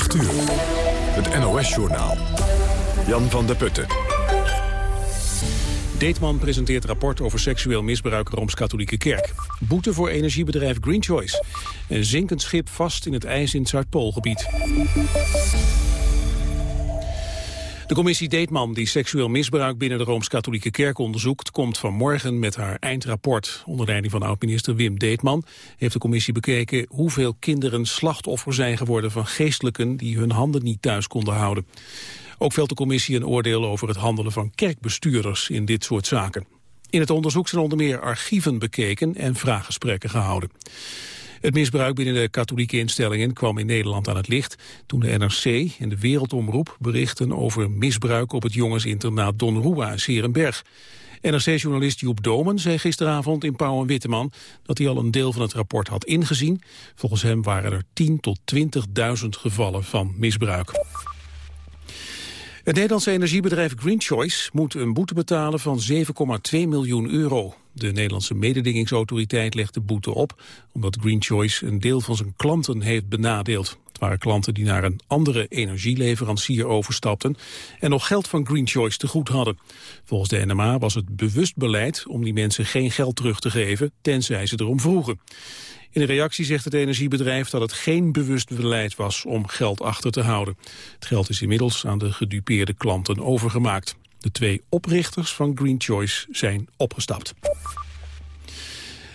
8 uur. Het NOS-journaal. Jan van der Putten. Deetman presenteert rapport over seksueel misbruik Rooms-Katholieke Kerk. Boete voor energiebedrijf Green Choice. Een zinkend schip vast in het ijs in het Zuidpoolgebied. De commissie Deetman, die seksueel misbruik binnen de Rooms-Katholieke Kerk onderzoekt, komt vanmorgen met haar eindrapport. Onder leiding van oud-minister Wim Deetman heeft de commissie bekeken hoeveel kinderen slachtoffer zijn geworden van geestelijken die hun handen niet thuis konden houden. Ook velt de commissie een oordeel over het handelen van kerkbestuurders in dit soort zaken. In het onderzoek zijn onder meer archieven bekeken en vraaggesprekken gehouden. Het misbruik binnen de katholieke instellingen kwam in Nederland aan het licht toen de NRC en de Wereldomroep berichten over misbruik op het jongensinternaat Don Rua Serenberg. NRC-journalist Joep Domen zei gisteravond in Pauw en Witteman dat hij al een deel van het rapport had ingezien. Volgens hem waren er 10 tot 20.000 gevallen van misbruik. Het Nederlandse energiebedrijf Green Choice moet een boete betalen van 7,2 miljoen euro. De Nederlandse mededingingsautoriteit legt de boete op... omdat Green Choice een deel van zijn klanten heeft benadeeld. Het waren klanten die naar een andere energieleverancier overstapten... en nog geld van Green Choice te goed hadden. Volgens de NMA was het bewust beleid om die mensen geen geld terug te geven... tenzij ze erom vroegen. In een reactie zegt het energiebedrijf dat het geen bewust beleid was om geld achter te houden. Het geld is inmiddels aan de gedupeerde klanten overgemaakt. De twee oprichters van Green Choice zijn opgestapt.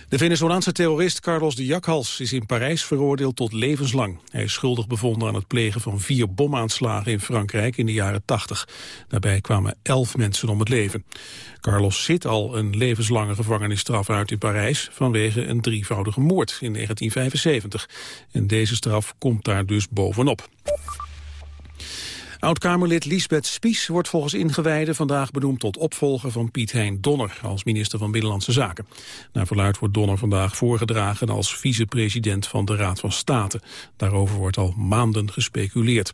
De Venezolaanse terrorist Carlos de Jakhals is in Parijs veroordeeld tot levenslang. Hij is schuldig bevonden aan het plegen van vier bomaanslagen in Frankrijk in de jaren 80. Daarbij kwamen elf mensen om het leven. Carlos zit al een levenslange gevangenisstraf uit in Parijs vanwege een drievoudige moord in 1975. En deze straf komt daar dus bovenop. Oud-Kamerlid Liesbeth Spies wordt volgens ingewijden vandaag benoemd tot opvolger van Piet Hein Donner als minister van Binnenlandse Zaken. Naar verluid wordt Donner vandaag voorgedragen als vicepresident van de Raad van State. Daarover wordt al maanden gespeculeerd.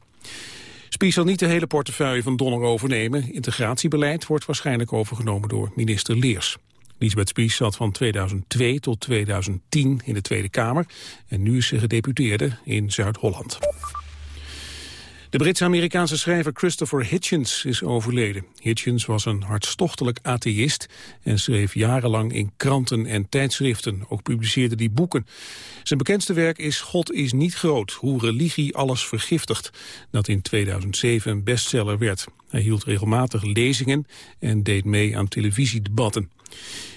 Spies zal niet de hele portefeuille van Donner overnemen. Integratiebeleid wordt waarschijnlijk overgenomen door minister Leers. Lisbeth Spies zat van 2002 tot 2010 in de Tweede Kamer en nu is ze gedeputeerde in Zuid-Holland. De Brits-Amerikaanse schrijver Christopher Hitchens is overleden. Hitchens was een hartstochtelijk atheïst en schreef jarenlang in kranten en tijdschriften. Ook publiceerde hij boeken. Zijn bekendste werk is God is niet groot, hoe religie alles vergiftigt, dat in 2007 een bestseller werd. Hij hield regelmatig lezingen en deed mee aan televisiedebatten.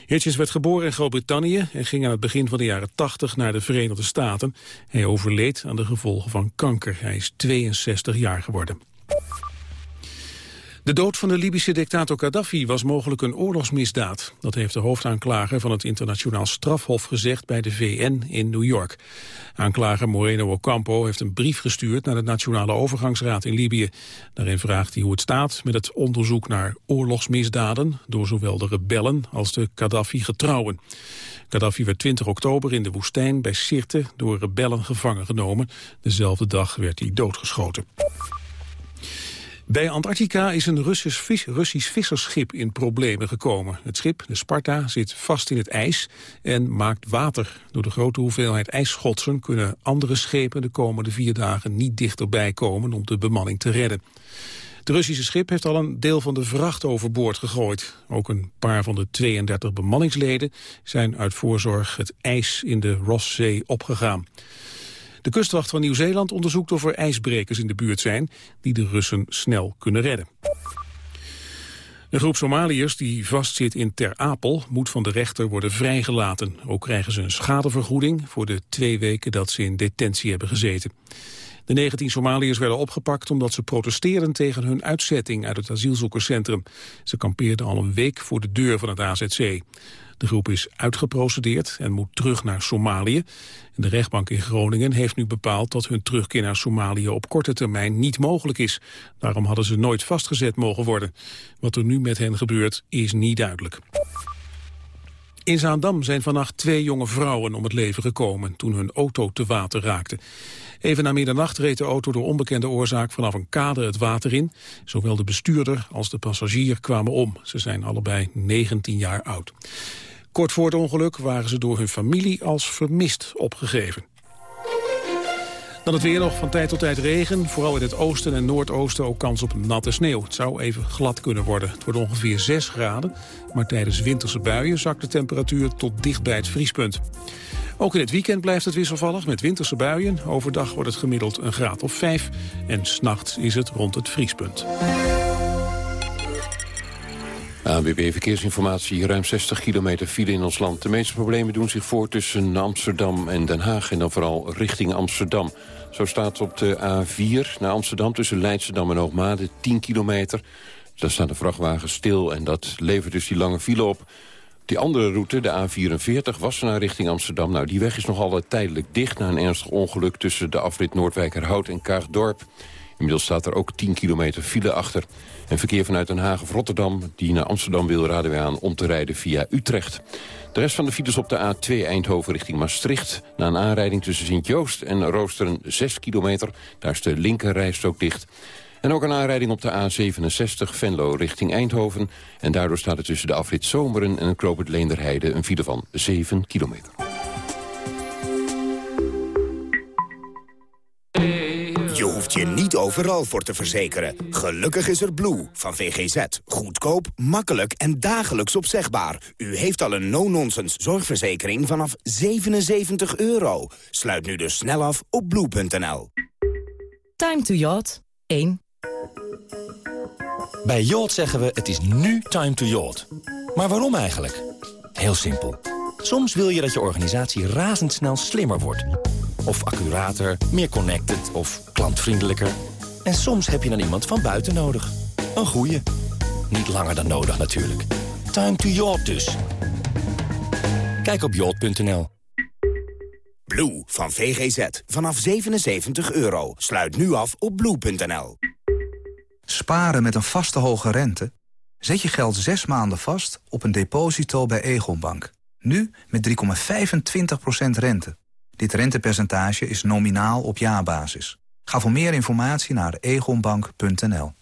Hitchens werd geboren in Groot-Brittannië en ging aan het begin van de jaren 80 naar de Verenigde Staten. Hij overleed aan de gevolgen van kanker. Hij is 62 jaar geworden. De dood van de Libische dictator Gaddafi was mogelijk een oorlogsmisdaad. Dat heeft de hoofdaanklager van het internationaal strafhof gezegd bij de VN in New York. Aanklager Moreno Ocampo heeft een brief gestuurd naar de Nationale Overgangsraad in Libië. Daarin vraagt hij hoe het staat met het onderzoek naar oorlogsmisdaden door zowel de rebellen als de Gaddafi-getrouwen. Gaddafi werd 20 oktober in de woestijn bij Sirte door rebellen gevangen genomen. Dezelfde dag werd hij doodgeschoten. Bij Antarctica is een Russisch, vis, Russisch visserschip in problemen gekomen. Het schip, de Sparta, zit vast in het ijs en maakt water. Door de grote hoeveelheid ijsschotsen kunnen andere schepen de komende vier dagen niet dichterbij komen om de bemanning te redden. Het Russische schip heeft al een deel van de vracht overboord gegooid. Ook een paar van de 32 bemanningsleden zijn uit voorzorg het ijs in de Rosszee opgegaan. De kustwacht van Nieuw-Zeeland onderzoekt of er ijsbrekers in de buurt zijn... die de Russen snel kunnen redden. Een groep Somaliërs die vastzit in Ter Apel moet van de rechter worden vrijgelaten. Ook krijgen ze een schadevergoeding voor de twee weken dat ze in detentie hebben gezeten. De 19 Somaliërs werden opgepakt omdat ze protesteerden tegen hun uitzetting uit het asielzoekerscentrum. Ze kampeerden al een week voor de deur van het AZC. De groep is uitgeprocedeerd en moet terug naar Somalië. de rechtbank in Groningen heeft nu bepaald dat hun terugkeer naar Somalië op korte termijn niet mogelijk is. Daarom hadden ze nooit vastgezet mogen worden. Wat er nu met hen gebeurt is niet duidelijk. In Zaandam zijn vannacht twee jonge vrouwen om het leven gekomen toen hun auto te water raakte. Even na middernacht reed de auto door onbekende oorzaak vanaf een kade het water in. Zowel de bestuurder als de passagier kwamen om. Ze zijn allebei 19 jaar oud. Kort voor het ongeluk waren ze door hun familie als vermist opgegeven. Dan het weer nog van tijd tot tijd regen. Vooral in het oosten en noordoosten ook kans op natte sneeuw. Het zou even glad kunnen worden. Het wordt ongeveer 6 graden. Maar tijdens winterse buien zakt de temperatuur tot dicht bij het vriespunt. Ook in het weekend blijft het wisselvallig met winterse buien. Overdag wordt het gemiddeld een graad of 5. En s'nachts is het rond het vriespunt. ANWB Verkeersinformatie, ruim 60 kilometer file in ons land. De meeste problemen doen zich voor tussen Amsterdam en Den Haag... en dan vooral richting Amsterdam. Zo staat op de A4 naar Amsterdam tussen Leidschendam en Hoogmade 10 kilometer. Daar staat de vrachtwagen stil en dat levert dus die lange file op. Die andere route, de A44, Wassenaar richting Amsterdam... nou, die weg is nog altijd tijdelijk dicht na een ernstig ongeluk... tussen de afrit Noordwijkerhout en Kaagdorp. Inmiddels staat er ook 10 kilometer file achter. En verkeer vanuit Den Haag of Rotterdam die naar Amsterdam wil... raden wij aan om te rijden via Utrecht. De rest van de files op de A2 Eindhoven richting Maastricht... na een aanrijding tussen Sint-Joost en Roosteren 6 kilometer. Daar is de linkerrijstrook dicht. En ook een aanrijding op de A67 Venlo richting Eindhoven. En daardoor staat er tussen de afrit Zomeren en het Leenderheide... een file van 7 kilometer. Hoeft je niet overal voor te verzekeren. Gelukkig is er Blue van VGZ. Goedkoop, makkelijk en dagelijks opzegbaar. U heeft al een no-nonsense zorgverzekering vanaf 77 euro. Sluit nu dus snel af op blue.nl. Time to yacht 1. Bij Yacht zeggen we het is nu time to yacht. Maar waarom eigenlijk? Heel simpel. Soms wil je dat je organisatie razendsnel slimmer wordt. Of accurater, meer connected of klantvriendelijker. En soms heb je dan iemand van buiten nodig. Een goeie. Niet langer dan nodig natuurlijk. Time to yacht dus. Kijk op yacht.nl. Blue van VGZ. Vanaf 77 euro. Sluit nu af op blue.nl. Sparen met een vaste hoge rente? Zet je geld zes maanden vast op een deposito bij Egonbank. Nu met 3,25% rente. Dit rentepercentage is nominaal op jaarbasis. Ga voor meer informatie naar egonbank.nl.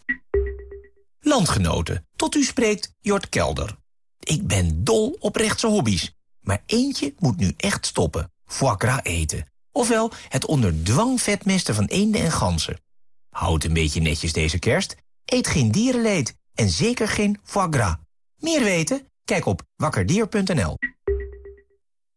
Landgenoten, tot u spreekt Jort Kelder. Ik ben dol op rechtse hobby's. Maar eentje moet nu echt stoppen. Foie gras eten. Ofwel het onder dwang vetmesten van eenden en ganzen. Houd een beetje netjes deze kerst. Eet geen dierenleed. En zeker geen foie gras. Meer weten? Kijk op wakkerdier.nl.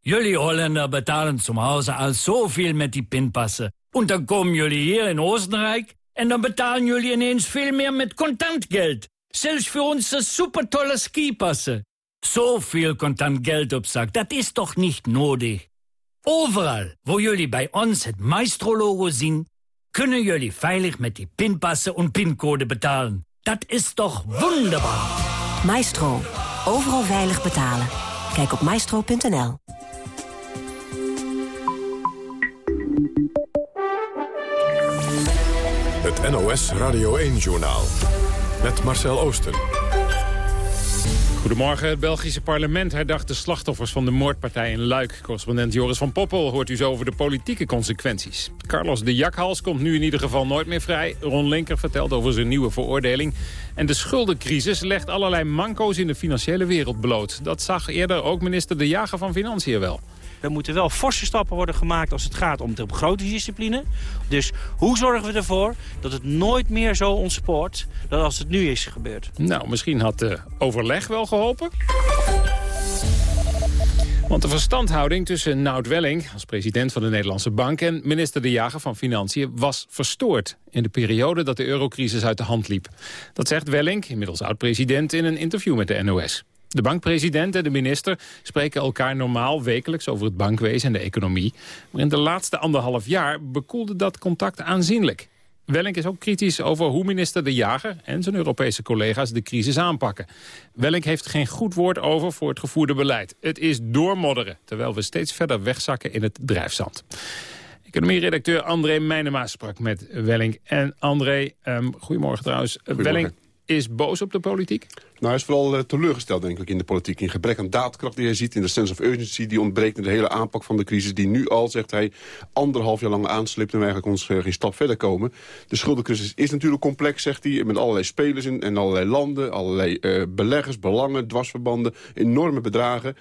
Jullie Holländer betalen zum Hause al zoveel met die pinpassen. En dan komen jullie hier in Oostenrijk... en dan betalen jullie ineens veel meer met contant geld. Zelfs voor onze supertolle skipassen. Zoveel contant geld op zak, dat is toch niet nodig? Overal, waar jullie bij ons het Maestro-logo zien... kunnen jullie veilig met die pinpassen en pincode betalen. Dat is toch wonderbaar? Maestro. Overal veilig betalen. Kijk op maestro.nl. Het NOS Radio 1-journaal. Met Marcel Oosten. Goedemorgen. Het Belgische parlement herdacht de slachtoffers van de moordpartij in Luik. Correspondent Joris van Poppel hoort u zo over de politieke consequenties. Carlos de Jakhals komt nu in ieder geval nooit meer vrij. Ron Linker vertelt over zijn nieuwe veroordeling. En de schuldencrisis legt allerlei manco's in de financiële wereld bloot. Dat zag eerder ook minister De Jager van Financiën wel. Er moeten wel forse stappen worden gemaakt als het gaat om de begrotingsdiscipline. Dus hoe zorgen we ervoor dat het nooit meer zo ontspoort dan als het nu is gebeurd? Nou, misschien had de overleg wel geholpen. Want de verstandhouding tussen Nout Welling als president van de Nederlandse Bank... en minister De Jager van Financiën was verstoord... in de periode dat de eurocrisis uit de hand liep. Dat zegt Welling, inmiddels oud-president, in een interview met de NOS. De bankpresident en de minister spreken elkaar normaal wekelijks over het bankwezen en de economie. Maar in de laatste anderhalf jaar bekoelde dat contact aanzienlijk. Wellink is ook kritisch over hoe minister De Jager en zijn Europese collega's de crisis aanpakken. Wellink heeft geen goed woord over voor het gevoerde beleid. Het is doormodderen, terwijl we steeds verder wegzakken in het drijfzand. Economie-redacteur André Meijnema sprak met Wellink. En André, um, goedemorgen trouwens. Welling is boos op de politiek? Nou, hij is vooral uh, teleurgesteld, denk ik, in de politiek. In gebrek aan daadkracht die hij ziet, in de sense of urgency... die ontbreekt in de hele aanpak van de crisis... die nu al, zegt hij, anderhalf jaar lang aansleept... en we eigenlijk ons uh, geen stap verder komen. De schuldencrisis is natuurlijk complex, zegt hij... met allerlei spelers in en allerlei landen... allerlei uh, beleggers, belangen, dwarsverbanden, enorme bedragen...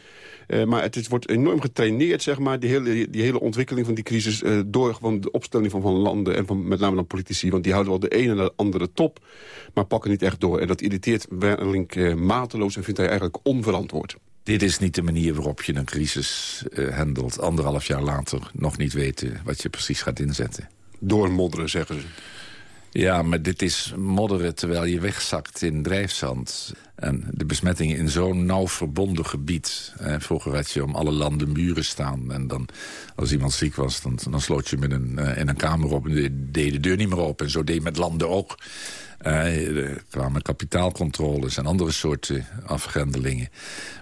Maar het wordt enorm getraineerd, zeg maar, die hele, die hele ontwikkeling van die crisis... Door gewoon de opstelling van, van landen en van met name dan politici. Want die houden wel de ene en de andere top, maar pakken niet echt door. En dat irriteert Werling uh, mateloos en vindt hij eigenlijk onverantwoord. Dit is niet de manier waarop je een crisis handelt. Anderhalf jaar later nog niet weten wat je precies gaat inzetten. Doormodderen, zeggen ze. Ja, maar dit is modderen terwijl je wegzakt in drijfzand. En de besmettingen in zo'n nauw verbonden gebied. Eh, vroeger had je om alle landen muren staan. En dan, als iemand ziek was, dan, dan sloot je met een, uh, in een kamer op... en deed de deur niet meer open. En zo deed met landen ook. Er kwamen kapitaalcontroles en andere soorten afgrendelingen.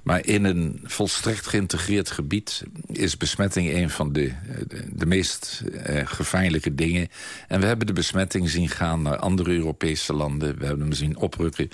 Maar in een volstrekt geïntegreerd gebied is besmetting een van de, de, de meest uh, gevaarlijke dingen. En we hebben de besmetting zien gaan naar andere Europese landen. We hebben hem zien oprukken.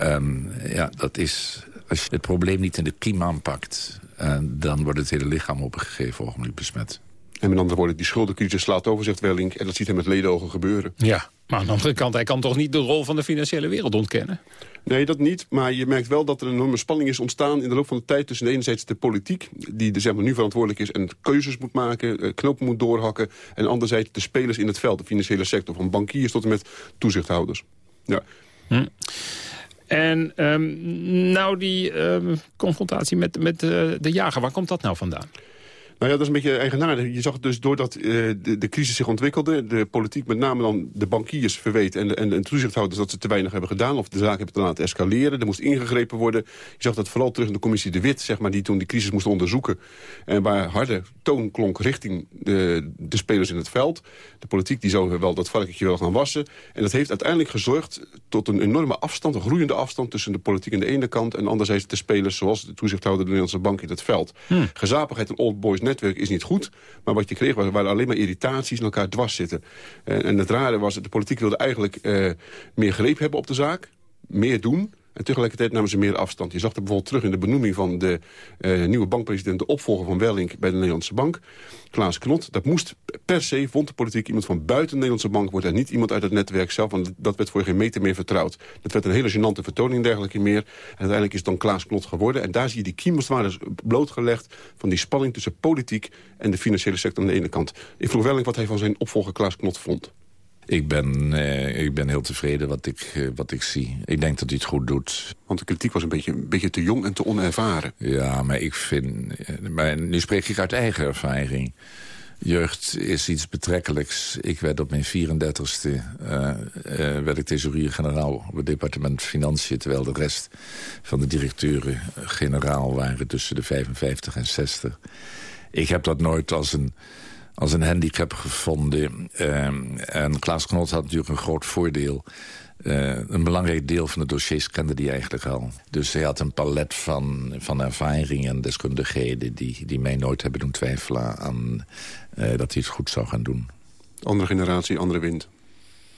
Um, ja, dat is, als je het probleem niet in de kiem aanpakt... Uh, dan wordt het hele lichaam op een gegeven ogenblik besmet. En met andere woorden, die schuldencrisis slaat over, zegt Welling... en dat ziet hij met ledenogen gebeuren. Ja, maar aan de andere kant, hij kan toch niet de rol van de financiële wereld ontkennen? Nee, dat niet. Maar je merkt wel dat er een enorme spanning is ontstaan... in de loop van de tijd tussen enerzijds de politiek... die de, zeg maar, nu verantwoordelijk is en keuzes moet maken... knopen moet doorhakken... en anderzijds de spelers in het veld, de financiële sector... van bankiers tot en met toezichthouders. Ja. Hm. En um, nou die um, confrontatie met, met uh, de jager, waar komt dat nou vandaan? Nou ja, dat is een beetje eigenaardig. Je zag dus doordat uh, de, de crisis zich ontwikkelde... de politiek met name dan de bankiers verweet... en de, en de toezichthouders dat ze te weinig hebben gedaan... of de zaak hebben te laten escaleren. Er moest ingegrepen worden. Je zag dat vooral terug in de commissie De Wit... Zeg maar, die toen die crisis moest onderzoeken. En waar harde toon klonk richting de, de spelers in het veld. De politiek die zou wel dat varkentje wel gaan wassen. En dat heeft uiteindelijk gezorgd tot een enorme afstand... een groeiende afstand tussen de politiek aan de ene kant... en anderzijds de spelers zoals de toezichthouder... de Nederlandse Bank in het veld. Hmm. Gezapigheid en old boys netwerk is niet goed. Maar wat je kreeg was, waren alleen maar irritaties en elkaar dwars zitten. En, en het rare was, de politiek wilde eigenlijk uh, meer greep hebben op de zaak. Meer doen. En tegelijkertijd namen ze meer afstand. Je zag er bijvoorbeeld terug in de benoeming van de uh, nieuwe bankpresident... de opvolger van Wellink bij de Nederlandse Bank, Klaas Knot. Dat moest per se, vond de politiek, iemand van buiten de Nederlandse bank worden... en niet iemand uit het netwerk zelf, want dat werd voor geen meter meer vertrouwd. Dat werd een hele gênante vertoning dergelijke meer. En uiteindelijk is het dan Klaas Knot geworden. En daar zie je die kiem als blootgelegd... van die spanning tussen politiek en de financiële sector aan de ene kant. Ik vroeg Wellink wat hij van zijn opvolger Klaas Knot vond. Ik ben, uh, ik ben heel tevreden wat ik, uh, wat ik zie. Ik denk dat hij het goed doet. Want de kritiek was een beetje, een beetje te jong en te onervaren. Ja, maar ik vind... Maar nu spreek ik uit eigen ervaring. Jeugd is iets betrekkelijks. Ik werd op mijn 34ste uh, werd ik thesaurier-generaal op het departement Financiën... terwijl de rest van de directeuren-generaal waren tussen de 55 en 60. Ik heb dat nooit als een als een handicap gevonden. Uh, en Klaas Knot had natuurlijk een groot voordeel. Uh, een belangrijk deel van de dossiers kende hij eigenlijk al. Dus hij had een palet van, van ervaringen en deskundigheden... Die, die mij nooit hebben doen twijfelen aan uh, dat hij het goed zou gaan doen. Andere generatie, andere wind.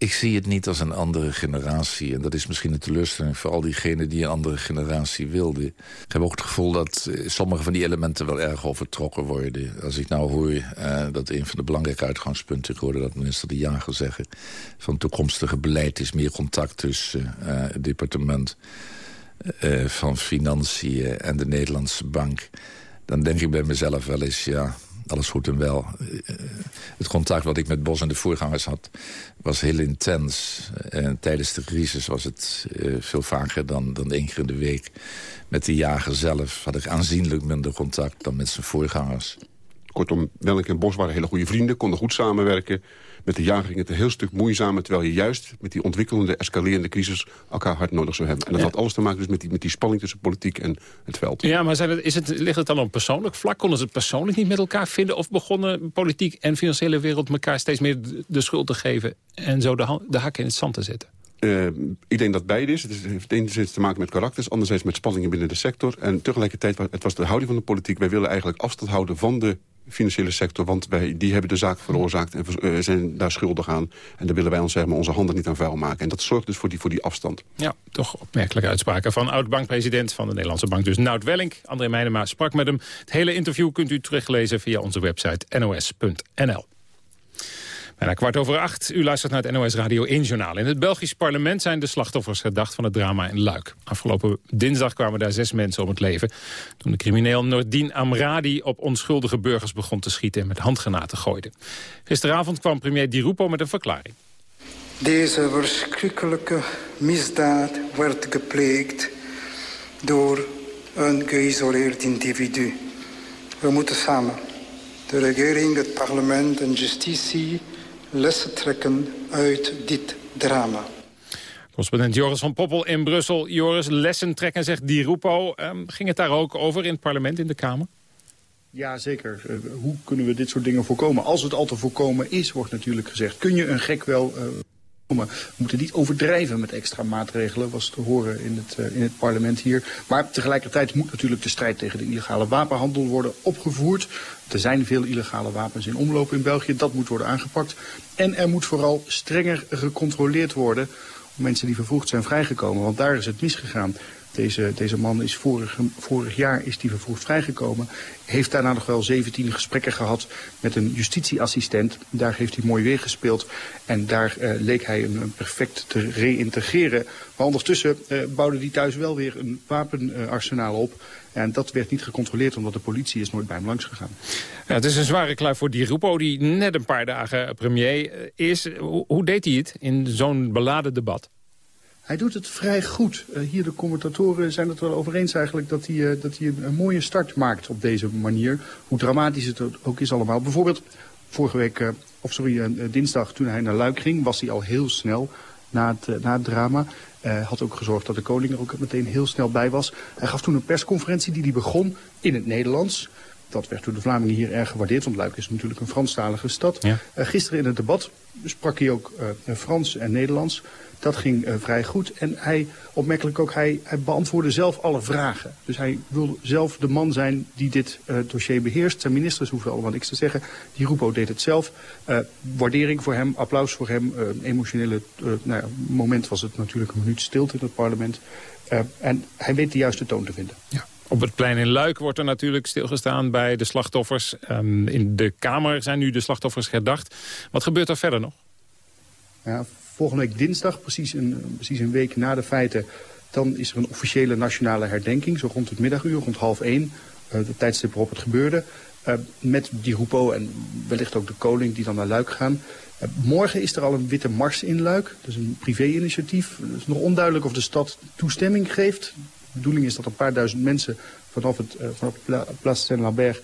Ik zie het niet als een andere generatie. En dat is misschien een teleurstelling voor al diegenen die een andere generatie wilden. Ik heb ook het gevoel dat sommige van die elementen wel erg overtrokken worden. Als ik nou hoor uh, dat een van de belangrijke uitgangspunten... ik hoorde dat minister De Jager zeggen... van toekomstige beleid is meer contact tussen uh, het departement... Van Financiën en de Nederlandse Bank... dan denk ik bij mezelf wel eens... ja alles goed en wel. Het contact wat ik met Bos en de voorgangers had, was heel intens. En tijdens de crisis was het uh, veel vaker dan, dan één keer in de week. Met de jager zelf had ik aanzienlijk minder contact dan met zijn voorgangers. Kortom, Welk en Bos waren hele goede vrienden, konden goed samenwerken. Met de jager ging het een heel stuk moeizamer... terwijl je juist met die ontwikkelende, escalerende crisis... elkaar hard nodig zou hebben. En dat ja. had alles te maken dus met, die, met die spanning tussen politiek en het veld. Ja, maar zijn het, is het, ligt het dan op persoonlijk vlak? Konden ze het persoonlijk niet met elkaar vinden? Of begonnen politiek en financiële wereld elkaar steeds meer de schuld te geven... en zo de, de hak in het zand te zetten? Uh, ik denk dat beide is. Het heeft enerzijds te maken met karakters, anderzijds met spanningen binnen de sector. En tegelijkertijd, het was de houding van de politiek. Wij willen eigenlijk afstand houden van de financiële sector. Want wij, die hebben de zaak veroorzaakt en uh, zijn daar schuldig aan. En daar willen wij ons zeg maar, onze handen niet aan vuil maken. En dat zorgt dus voor die, voor die afstand. Ja, toch opmerkelijke uitspraken van oud-bankpresident van de Nederlandse Bank. Dus Nout Welling, André Meijnema sprak met hem. Het hele interview kunt u teruglezen via onze website nos.nl. Bijna kwart over acht. U luistert naar het NOS Radio 1 Journaal. In het Belgisch parlement zijn de slachtoffers gedacht van het drama in Luik. Afgelopen dinsdag kwamen daar zes mensen om het leven... toen de crimineel Nordin Amradi op onschuldige burgers begon te schieten... en met handgranaten gooide. Gisteravond kwam premier Di Rupo met een verklaring. Deze verschrikkelijke misdaad werd gepleegd door een geïsoleerd individu. We moeten samen, de regering, het parlement en justitie lessen trekken uit dit drama. Correspondent Joris van Poppel in Brussel. Joris, lessen trekken, zegt Di Rupo. Um, ging het daar ook over in het parlement, in de Kamer? Ja, zeker. Uh, hoe kunnen we dit soort dingen voorkomen? Als het al te voorkomen is, wordt natuurlijk gezegd... kun je een gek wel uh, we moeten niet overdrijven met extra maatregelen, was te horen in het, uh, in het parlement hier. Maar tegelijkertijd moet natuurlijk de strijd tegen de illegale wapenhandel worden opgevoerd. Er zijn veel illegale wapens in omloop in België, dat moet worden aangepakt. En er moet vooral strenger gecontroleerd worden op mensen die vervroegd zijn vrijgekomen, want daar is het misgegaan. Deze, deze man is vorig, vorig jaar is die vervroegd vrijgekomen. Heeft daarna nog wel 17 gesprekken gehad met een justitieassistent. Daar heeft hij mooi weer gespeeld. En daar uh, leek hij een, een, perfect te reïntegreren. Maar ondertussen uh, bouwde hij thuis wel weer een wapenarsenaal op. En dat werd niet gecontroleerd omdat de politie is nooit bij hem langs gegaan. Ja, het is een zware kluif voor Di Rupo die net een paar dagen premier is. Hoe deed hij het in zo'n beladen debat? Hij doet het vrij goed. Uh, hier de commentatoren zijn het wel over eens eigenlijk dat hij, uh, dat hij een, een, mooie start maakt op deze manier. Hoe dramatisch het ook is allemaal. Bijvoorbeeld vorige week, uh, of sorry, dinsdag toen hij naar Luik ging, was hij al heel snel na het, na het drama. had ook gezorgd dat de koning er ook meteen heel snel bij was. Hij gaf toen een persconferentie die hij begon in het Nederlands. Dat werd door de Vlamingen hier erg gewaardeerd, want Luik is natuurlijk een Franstalige stad. Ja. gisteren in het debat sprak hij ook Frans en Nederlands. Dat ging uh, vrij goed. En hij, opmerkelijk ook, hij, hij beantwoordde zelf alle vragen. Dus hij wil zelf de man zijn die dit uh, dossier beheerst. Zijn ministers hoeven allemaal niks te zeggen. Die Rupo deed het zelf. Uh, waardering voor hem, applaus voor hem. Een emotionele nou ja, moment was het natuurlijk een minuut stilte in het parlement. en hij weet de juiste toon te vinden. Ja. Op het plein in Luik wordt er natuurlijk stilgestaan bij de slachtoffers. Um, in de Kamer zijn nu de slachtoffers herdacht. Wat gebeurt er verder nog? Ja, volgende week dinsdag, precies een, precies een week na de feiten... dan is er een officiële nationale herdenking, zo rond het middaguur, rond half één. Uh, de tijdstip waarop het gebeurde. Uh, met die Rupo en wellicht ook de koning die dan naar Luik gaan. Uh, morgen is er al een witte mars in Luik. Is een privé-initiatief. Het is nog onduidelijk of de stad toestemming geeft. De bedoeling is dat een paar duizend mensen vanaf, het, vanaf Place Saint-Lambert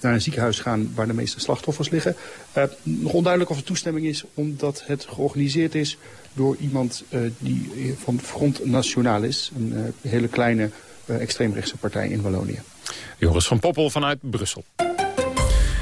naar een ziekenhuis gaan waar de meeste slachtoffers liggen. Uh, nog onduidelijk of er toestemming is omdat het georganiseerd is door iemand uh, die van Front Nationaal is. Een hele kleine extreemrechtse partij in Wallonië. Joris van Poppel vanuit Brussel.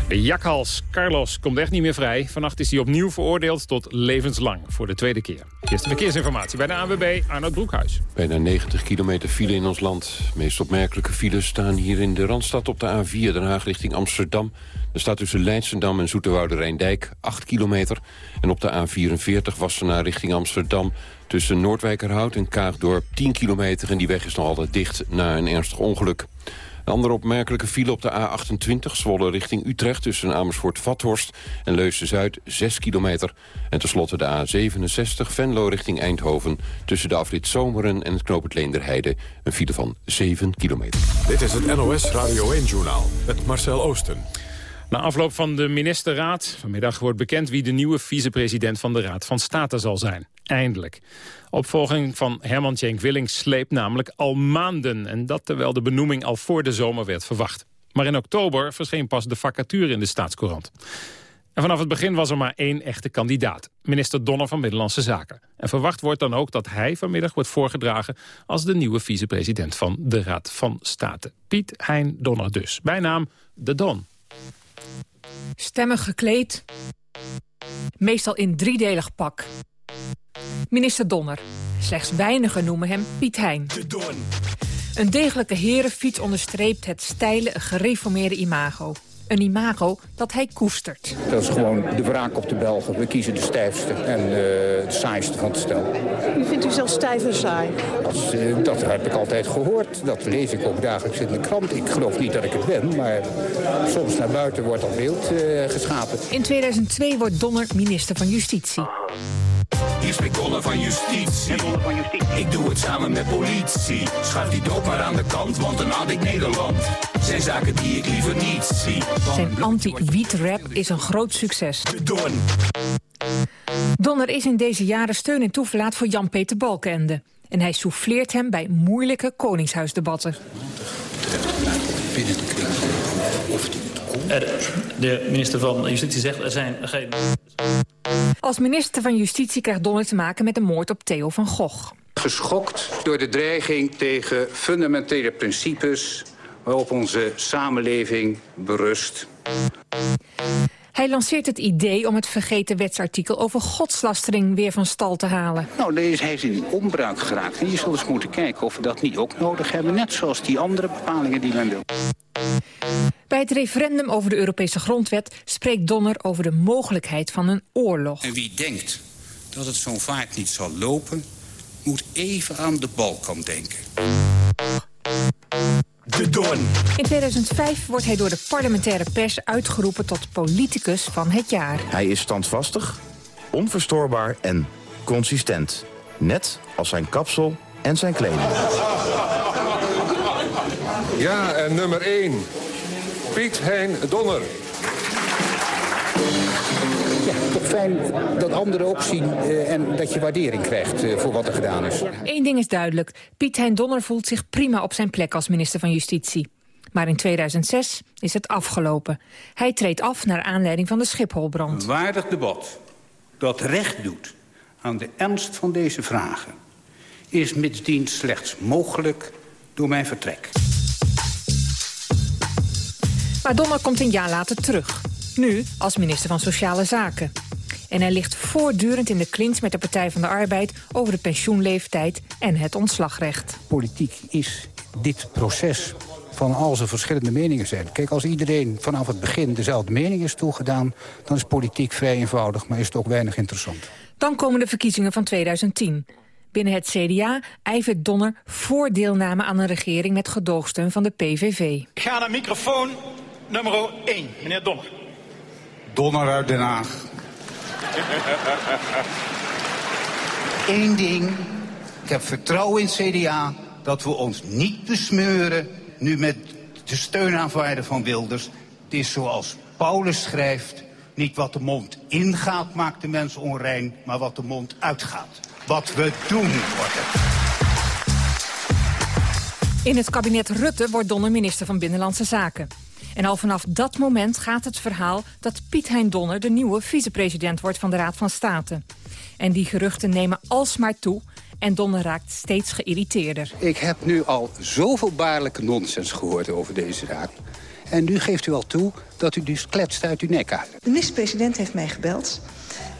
De jakhals Carlos komt echt niet meer vrij. Vannacht is hij opnieuw veroordeeld tot levenslang voor de tweede keer. Eerste verkeersinformatie bij de ANWB, Arnold Broekhuis. Bijna 90 kilometer file in ons land. De meest opmerkelijke files staan hier in de Randstad op de A4 Den Haag richting Amsterdam. Er staat tussen Leidsendam en Zoeterwoude Rijndijk 8 kilometer. En op de A44 Wassenaar richting Amsterdam tussen Noordwijkerhout en Kaagdorp 10 kilometer. En die weg is nog altijd dicht na een ernstig ongeluk. Een andere opmerkelijke file op de A28, Zwolle richting Utrecht... tussen Amersfoort-Vathorst en Leusden-Zuid, 6 kilometer. En tenslotte de A67, Venlo richting Eindhoven... tussen de afrit Zomeren en het knooppunt Leenderheide... een file van 7 kilometer. Dit is het NOS Radio 1-journaal met Marcel Oosten. Na afloop van de ministerraad vanmiddag wordt bekend wie de nieuwe vicepresident van de Raad van State zal zijn. Eindelijk. Opvolging van Herman Tjenk Willings sleept namelijk al maanden. En dat terwijl de benoeming al voor de zomer werd verwacht. Maar in oktober verscheen pas de vacature in de staatscourant. En vanaf het begin was er maar één echte kandidaat. Minister Donner van Middellandse Zaken. En verwacht wordt dan ook dat hij vanmiddag wordt voorgedragen... als de nieuwe vicepresident van de Raad van State. Piet Hein Donner dus. Bijnaam De Don. Stemmig gekleed. Meestal in driedelig pak. Minister Donner. Slechts weinigen noemen hem Piet Hein. Een degelijke herenfiets onderstreept het steile, gereformeerde imago. Een imago dat hij koestert. Dat is gewoon de wraak op de Belgen. We kiezen de stijfste en uh, de saaiste van het stel. U vindt u zelf stijf en saai? Dat, uh, dat heb ik altijd gehoord. Dat lees ik ook dagelijks in de krant. Ik geloof niet dat ik het ben, maar soms naar buiten wordt dat beeld uh, geschapen. In 2002 wordt Donner minister van Justitie. Hier spreekt Donner van Justitie. Ik doe het samen met politie. Schuif die doop maar aan de kant, want dan had ik Nederland. Zijn zaken die ik liever niet zie. Zijn anti-wiet-rap is een groot succes. Donner is in deze jaren steun en toeverlaat voor Jan-Peter Balkenende. En hij souffleert hem bij moeilijke koningshuisdebatten. De minister van Justitie zegt er zijn geen... Als minister van Justitie krijgt Donner te maken met de moord op Theo van Gogh. Geschokt door de dreiging tegen fundamentele principes waarop onze samenleving berust. Hij lanceert het idee om het vergeten wetsartikel over godslastering weer van stal te halen. Nou, deze heeft in onbruik geraakt. En je zult eens moeten kijken of we dat niet ook nodig hebben. Net zoals die andere bepalingen die men wil. Bij het referendum over de Europese grondwet spreekt Donner over de mogelijkheid van een oorlog. En wie denkt dat het zo'n vaart niet zal lopen, moet even aan de Balkan denken. De Don. In 2005 wordt hij door de parlementaire pers uitgeroepen tot politicus van het jaar. Hij is standvastig, onverstoorbaar en consistent. Net als zijn kapsel en zijn kleding. Ja, en nummer 1. Piet Hein Donner. Toch fijn dat anderen ook zien uh, en dat je waardering krijgt uh, voor wat er gedaan is. Eén ding is duidelijk. Piet Hein Donner voelt zich prima op zijn plek als minister van Justitie. Maar in 2006 is het afgelopen. Hij treedt af naar aanleiding van de Schipholbrand. Een waardig debat dat recht doet aan de ernst van deze vragen... is mitsdien slechts mogelijk door mijn vertrek. Maar Donner komt een jaar later terug. Nu als minister van Sociale Zaken. En hij ligt voortdurend in de clinch met de Partij van de Arbeid... over de pensioenleeftijd en het ontslagrecht. Politiek is dit proces van al zijn verschillende meningen zijn. Kijk, als iedereen vanaf het begin dezelfde mening is toegedaan... dan is politiek vrij eenvoudig, maar is het ook weinig interessant. Dan komen de verkiezingen van 2010. Binnen het CDA ijvert Donner voor deelname aan een regering... met gedoogsteun van de PVV. Ik ga naar microfoon nummer 1, meneer Donner. Donner uit Den Haag. Eén ding. Ik heb vertrouwen in het CDA dat we ons niet besmeuren... nu met de steun aanvaarden van Wilders. Het is zoals Paulus schrijft... niet wat de mond ingaat maakt de mens onrein... maar wat de mond uitgaat. Wat we doen wordt het. In het kabinet Rutte wordt Donner minister van Binnenlandse Zaken. En al vanaf dat moment gaat het verhaal dat Piet Hein Donner... de nieuwe vicepresident wordt van de Raad van State. En die geruchten nemen alsmaar toe... en Donner raakt steeds geïrriteerder. Ik heb nu al zoveel baarlijke nonsens gehoord over deze zaak. En nu geeft u al toe dat u dus kletst uit uw nek uit. De minister-president heeft mij gebeld...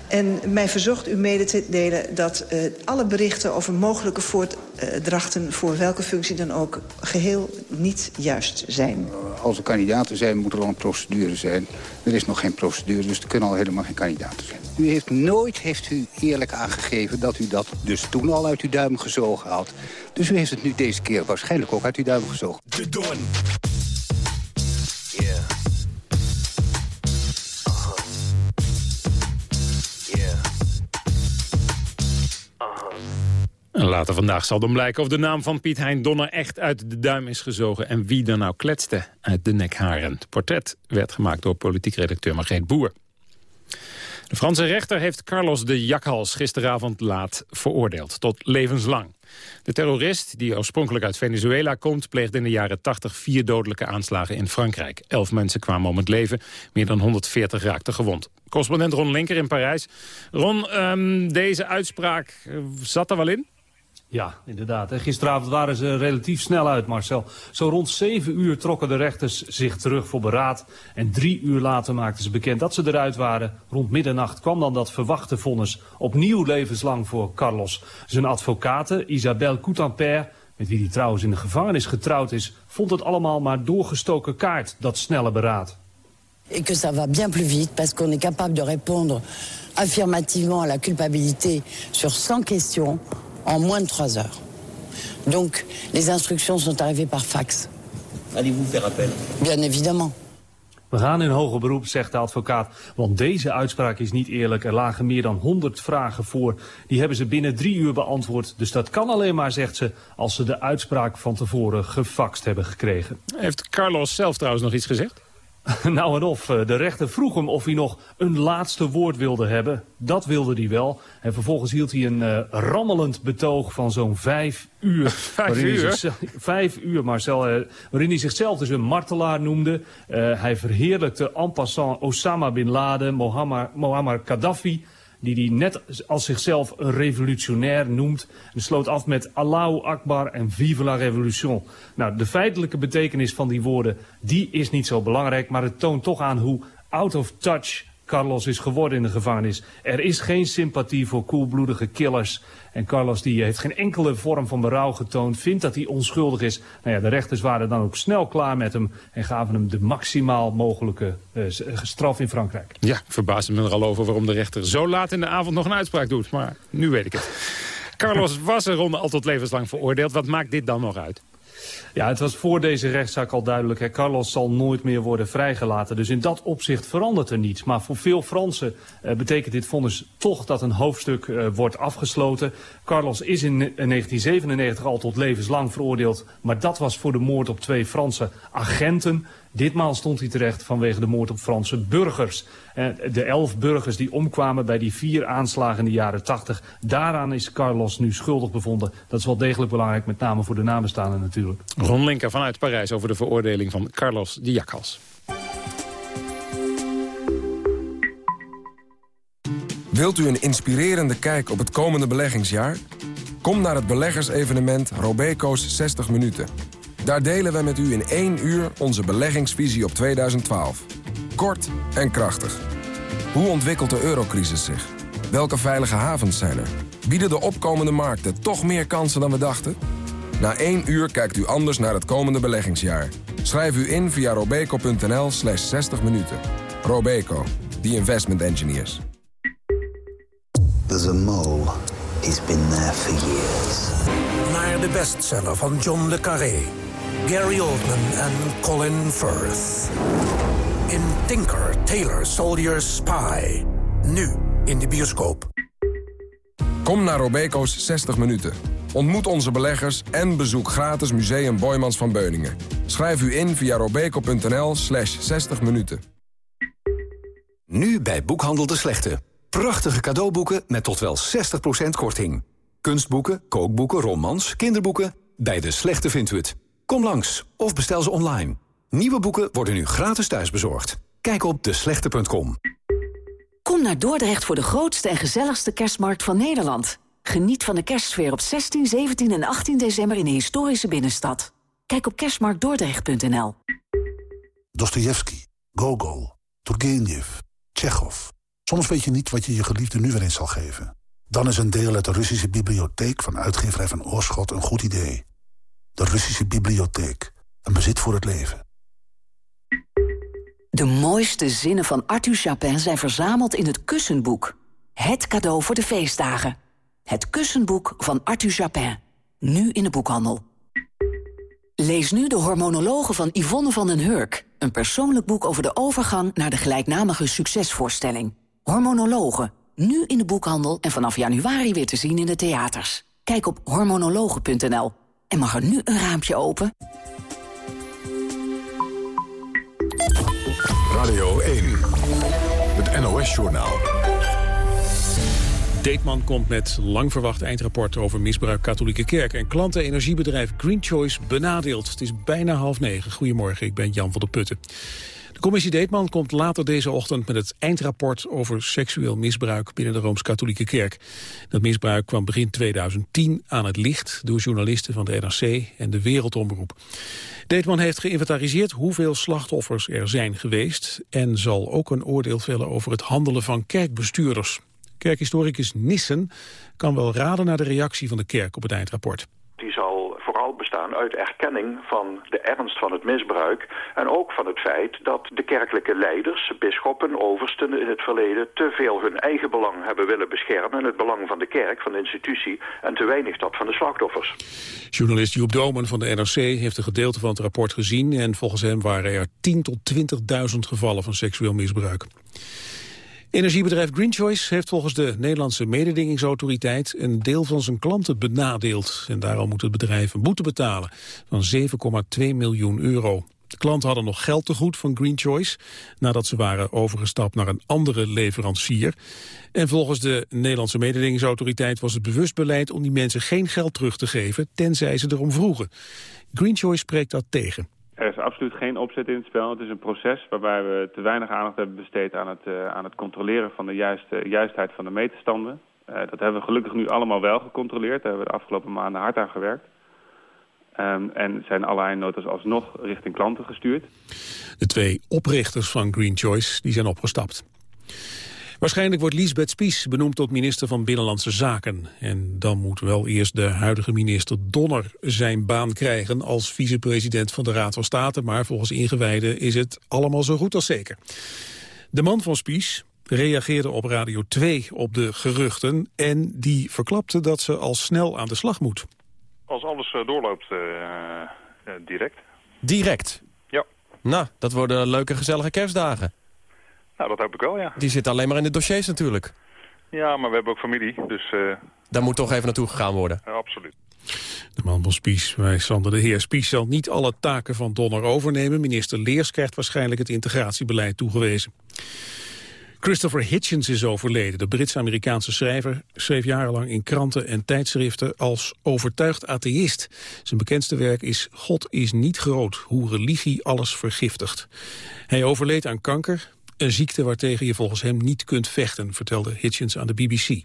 En mij verzocht u mede te delen dat uh, alle berichten over mogelijke voordrachten... voor welke functie dan ook geheel niet juist zijn. Als er kandidaten zijn, moet er al een procedure zijn. Er is nog geen procedure, dus er kunnen al helemaal geen kandidaten zijn. U heeft nooit heeft u eerlijk aangegeven dat u dat dus toen al uit uw duim gezogen had. Dus u heeft het nu deze keer waarschijnlijk ook uit uw duim gezogen. De Don. Later vandaag zal dan blijken of de naam van Piet Hein Donner echt uit de duim is gezogen... en wie er nou kletste uit de nekharen. Het portret werd gemaakt door politiek redacteur Margreet Boer. De Franse rechter heeft Carlos de Jakhals gisteravond laat veroordeeld, tot levenslang. De terrorist, die oorspronkelijk uit Venezuela komt... pleegde in de jaren 80 vier dodelijke aanslagen in Frankrijk. Elf mensen kwamen om het leven, meer dan 140 raakten gewond. Correspondent Ron Linker in Parijs. Ron, um, deze uitspraak zat er wel in? Ja, inderdaad. Gisteravond waren ze relatief snel uit, Marcel. Zo rond 7 uur trokken de rechters zich terug voor beraad. En drie uur later maakten ze bekend dat ze eruit waren. Rond middernacht kwam dan dat verwachte vonnis. Opnieuw levenslang voor Carlos. Zijn advocate, Isabelle Coutampère, met wie hij trouwens in de gevangenis getrouwd is... vond het allemaal maar doorgestoken kaart, dat snelle beraad. Et que ça va bien plus vite parce qu'on est capable de répondre affirmativement à la culpabilité sur 100 questions en moins de 3 heures. Donc, les instructions sont arrivées par fax. Allez-vous faire appel Bien évidemment. We gaan in hoger beroep, zegt de advocaat, want deze uitspraak is niet eerlijk. Er lagen meer dan 100 vragen voor. Die hebben ze binnen drie uur beantwoord. Dus dat kan alleen maar, zegt ze, als ze de uitspraak van tevoren gefaxt hebben gekregen. Heeft Carlos zelf trouwens nog iets gezegd? Nou en of. De rechter vroeg hem of hij nog een laatste woord wilde hebben. Dat wilde hij wel. En vervolgens hield hij een uh, rammelend betoog van zo'n vijf uur. Vijf uur? Vijf uur, Marcel. Uh, waarin hij zichzelf dus een martelaar noemde. Uh, hij verheerlijkte en passant Osama Bin Laden, Mohammed, Muammar Gaddafi die hij net als zichzelf een revolutionair noemt. En sloot af met Allahu Akbar en Vive la Revolution. Nou, de feitelijke betekenis van die woorden, die is niet zo belangrijk... maar het toont toch aan hoe out of touch Carlos is geworden in de gevangenis. Er is geen sympathie voor koelbloedige killers. En Carlos die heeft geen enkele vorm van berouw getoond, vindt dat hij onschuldig is. Nou ja, de rechters waren dan ook snel klaar met hem en gaven hem de maximaal mogelijke uh, straf in Frankrijk. Ja, ik verbaasde me er al over waarom de rechter zo laat in de avond nog een uitspraak doet. Maar nu weet ik het. Carlos was er al tot levenslang veroordeeld. Wat maakt dit dan nog uit? Ja, het was voor deze rechtszaak al duidelijk. Hè. Carlos zal nooit meer worden vrijgelaten. Dus in dat opzicht verandert er niets. Maar voor veel Fransen uh, betekent dit vonnis toch dat een hoofdstuk uh, wordt afgesloten. Carlos is in 1997 al tot levenslang veroordeeld. Maar dat was voor de moord op twee Franse agenten. Ditmaal stond hij terecht vanwege de moord op Franse burgers. De elf burgers die omkwamen bij die vier aanslagen in de jaren 80. Daaraan is Carlos nu schuldig bevonden. Dat is wel degelijk belangrijk, met name voor de namenstaanden natuurlijk. Ron Linker vanuit Parijs over de veroordeling van Carlos Diakas. Wilt u een inspirerende kijk op het komende beleggingsjaar? Kom naar het beleggersevenement Robeco's 60 Minuten. Daar delen we met u in één uur onze beleggingsvisie op 2012. Kort en krachtig. Hoe ontwikkelt de eurocrisis zich? Welke veilige havens zijn er? Bieden de opkomende markten toch meer kansen dan we dachten? Na één uur kijkt u anders naar het komende beleggingsjaar. Schrijf u in via robeco.nl slash 60 minuten. Robeco, the investment engineers. There's a mole. He's been there for years. Naar de bestseller van John le Carré. Gary Oldman en Colin Firth. In Tinker, Tailor, Soldier, Spy. Nu in de bioscoop. Kom naar Robeco's 60 minuten. Ontmoet onze beleggers en bezoek gratis Museum Boymans van Beuningen. Schrijf u in via robeco.nl slash 60 minuten. Nu bij Boekhandel de Slechte. Prachtige cadeauboeken met tot wel 60% korting. Kunstboeken, kookboeken, romans, kinderboeken. Bij de Slechte vindt u het. Kom langs of bestel ze online. Nieuwe boeken worden nu gratis thuisbezorgd. Kijk op deslechte.com. Kom naar Dordrecht voor de grootste en gezelligste kerstmarkt van Nederland. Geniet van de kerstsfeer op 16, 17 en 18 december in de historische binnenstad. Kijk op kerstmarktdordrecht.nl. Dostoevsky, Gogol, Turgenev, Tsjechov. Soms weet je niet wat je je geliefde nu weer eens zal geven. Dan is een deel uit de Russische bibliotheek van uitgeverij van Oorschot een goed idee. De Russische bibliotheek. Een bezit voor het leven. De mooiste zinnen van Arthur Chapin zijn verzameld in het Kussenboek. Het cadeau voor de feestdagen. Het Kussenboek van Arthur Chapin. Nu in de boekhandel. Lees nu de hormonologen van Yvonne van den Hurk. Een persoonlijk boek over de overgang naar de gelijknamige succesvoorstelling. Hormonologen. Nu in de boekhandel en vanaf januari weer te zien in de theaters. Kijk op hormonologen.nl. En mag er nu een raampje open? Radio 1. Het NOS-journaal. Deetman komt met lang verwacht eindrapport over misbruik katholieke kerk. En klantenenergiebedrijf Green Choice benadeeld. Het is bijna half negen. Goedemorgen, ik ben Jan van der Putten. De commissie Deetman komt later deze ochtend met het eindrapport over seksueel misbruik binnen de Rooms-Katholieke Kerk. Dat misbruik kwam begin 2010 aan het licht door journalisten van de NRC en de Wereldomroep. Deetman heeft geïnventariseerd hoeveel slachtoffers er zijn geweest en zal ook een oordeel vellen over het handelen van kerkbestuurders. Kerkhistoricus Nissen kan wel raden naar de reactie van de kerk op het eindrapport. Die zal vooral bestaan uit erkenning van de ernst van het misbruik... en ook van het feit dat de kerkelijke leiders, bisschoppen, oversten in het verleden... te veel hun eigen belang hebben willen beschermen... het belang van de kerk, van de institutie... en te weinig dat van de slachtoffers. Journalist Joep Domen van de NRC heeft een gedeelte van het rapport gezien... en volgens hem waren er 10 tot 20.000 gevallen van seksueel misbruik. Energiebedrijf Greenchoice heeft volgens de Nederlandse mededingingsautoriteit een deel van zijn klanten benadeeld. En daarom moet het bedrijf een boete betalen van 7,2 miljoen euro. De klanten hadden nog geld te goed van Greenchoice nadat ze waren overgestapt naar een andere leverancier. En volgens de Nederlandse mededingingsautoriteit was het bewust beleid om die mensen geen geld terug te geven, tenzij ze erom vroegen. Greenchoice spreekt dat tegen. Er is absoluut geen opzet in het spel. Het is een proces waarbij we te weinig aandacht hebben besteed aan het, uh, aan het controleren van de juiste, juistheid van de meterstanden. Uh, dat hebben we gelukkig nu allemaal wel gecontroleerd. Daar hebben we de afgelopen maanden hard aan gewerkt. Um, en zijn alle eindnotas alsnog richting klanten gestuurd. De twee oprichters van Green Choice die zijn opgestapt. Waarschijnlijk wordt Lisbeth Spies benoemd tot minister van Binnenlandse Zaken. En dan moet wel eerst de huidige minister Donner zijn baan krijgen als vicepresident van de Raad van State. Maar volgens ingewijden is het allemaal zo goed als zeker. De man van Spies reageerde op Radio 2 op de geruchten en die verklapte dat ze al snel aan de slag moet. Als alles uh, doorloopt, uh, uh, direct. Direct? Ja. Nou, dat worden leuke gezellige kerstdagen. Nou, dat hoop ik wel, ja. Die zit alleen maar in de dossiers natuurlijk. Ja, maar we hebben ook familie, dus... Uh... Daar moet toch even naartoe gegaan worden? Ja, absoluut. De man van Spies wij Sander de Heer. Spies zal niet alle taken van Donner overnemen. Minister Leers krijgt waarschijnlijk het integratiebeleid toegewezen. Christopher Hitchens is overleden. De Brits-Amerikaanse schrijver schreef jarenlang in kranten en tijdschriften als overtuigd atheïst. Zijn bekendste werk is God is niet groot, hoe religie alles vergiftigt. Hij overleed aan kanker, een ziekte waartegen je volgens hem niet kunt vechten, vertelde Hitchens aan de BBC. I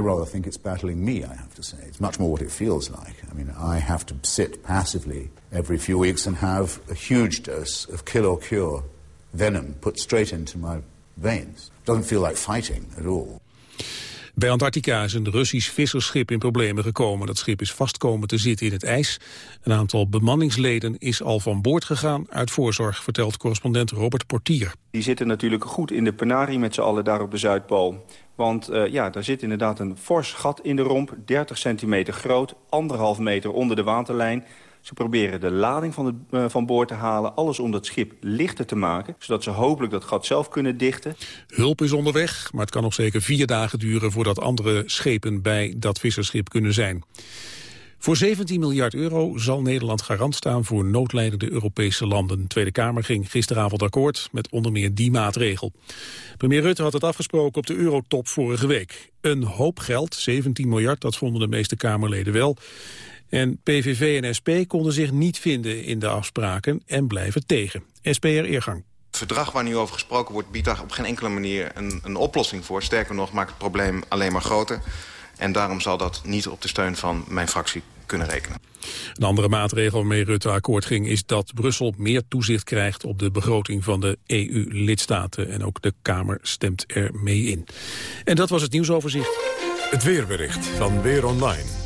rather think it's battling me, I have to say. It's much more what it feels like. I mean, I have to sit passively every few weeks and have a huge dose of kill or cure venom put straight into my veins. Doesn't feel like fighting at all. Bij Antarctica is een Russisch vissersschip in problemen gekomen. Dat schip is vastkomen te zitten in het ijs. Een aantal bemanningsleden is al van boord gegaan uit voorzorg, vertelt correspondent Robert Portier. Die zitten natuurlijk goed in de penarie met z'n allen daar op de Zuidpool. Want uh, ja, daar zit inderdaad een fors gat in de romp, 30 centimeter groot, anderhalf meter onder de waterlijn. Ze proberen de lading van, de, uh, van boord te halen. Alles om dat schip lichter te maken. Zodat ze hopelijk dat gat zelf kunnen dichten. Hulp is onderweg, maar het kan nog zeker vier dagen duren... voordat andere schepen bij dat visserschip kunnen zijn. Voor 17 miljard euro zal Nederland garant staan voor noodlijdende Europese landen. De Tweede Kamer ging gisteravond akkoord met onder meer die maatregel. Premier Rutte had het afgesproken op de eurotop vorige week. Een hoop geld, 17 miljard, dat vonden de meeste Kamerleden wel. En PVV en SP konden zich niet vinden in de afspraken en blijven tegen. SPR Eergang. Het verdrag waar nu over gesproken wordt biedt daar op geen enkele manier een, een oplossing voor. Sterker nog maakt het probleem alleen maar groter. En daarom zal dat niet op de steun van mijn fractie kunnen rekenen. Een andere maatregel waarmee Rutte akkoord ging... is dat Brussel meer toezicht krijgt op de begroting van de EU-lidstaten. En ook de Kamer stemt er mee in. En dat was het nieuwsoverzicht. Het weerbericht van Weer Online.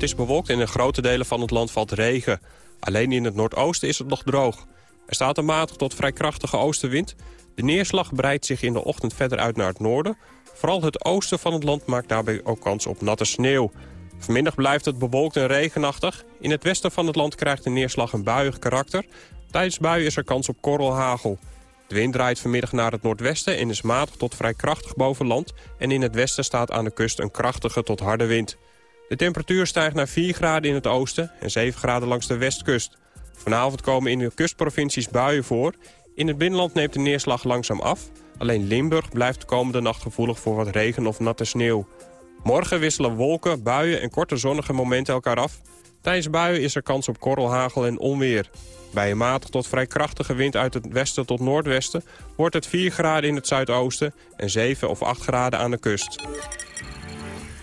Het is bewolkt en in grote delen van het land valt regen. Alleen in het noordoosten is het nog droog. Er staat een matig tot vrij krachtige oostenwind. De neerslag breidt zich in de ochtend verder uit naar het noorden. Vooral het oosten van het land maakt daarbij ook kans op natte sneeuw. Vanmiddag blijft het bewolkt en regenachtig. In het westen van het land krijgt de neerslag een buiig karakter. Tijdens buien is er kans op korrelhagel. De wind draait vanmiddag naar het noordwesten en is matig tot vrij krachtig boven land. En in het westen staat aan de kust een krachtige tot harde wind. De temperatuur stijgt naar 4 graden in het oosten en 7 graden langs de westkust. Vanavond komen in de kustprovincies buien voor. In het binnenland neemt de neerslag langzaam af. Alleen Limburg blijft de komende nacht gevoelig voor wat regen of natte sneeuw. Morgen wisselen wolken, buien en korte zonnige momenten elkaar af. Tijdens buien is er kans op korrelhagel en onweer. Bij een matig tot vrij krachtige wind uit het westen tot noordwesten... wordt het 4 graden in het zuidoosten en 7 of 8 graden aan de kust.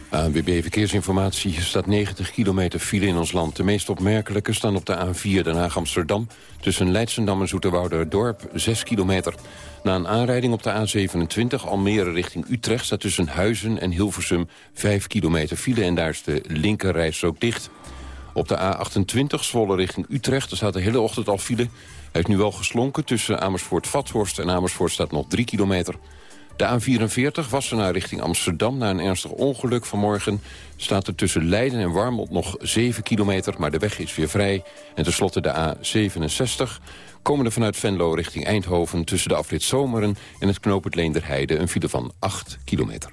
ANWB Verkeersinformatie. Er staat 90 kilometer file in ons land. De meest opmerkelijke staan op de A4 Den Haag-Amsterdam... tussen Leidsendam en Dorp 6 kilometer. Na een aanrijding op de A27 Almere richting Utrecht... staat tussen Huizen en Hilversum 5 kilometer file... en daar is de linkerrijstrook dicht. Op de A28 Zwolle richting Utrecht er staat de hele ochtend al file. Hij is nu wel geslonken. Tussen Amersfoort-Vathorst en Amersfoort staat nog 3 kilometer. De A44 Wassenaar richting Amsterdam. Na een ernstig ongeluk vanmorgen staat er tussen Leiden en Warmond nog 7 kilometer. Maar de weg is weer vrij. En tenslotte de A67 komende vanuit Venlo richting Eindhoven... tussen de afrit Zomeren en het knooppunt Leenderheide... een file van 8 kilometer.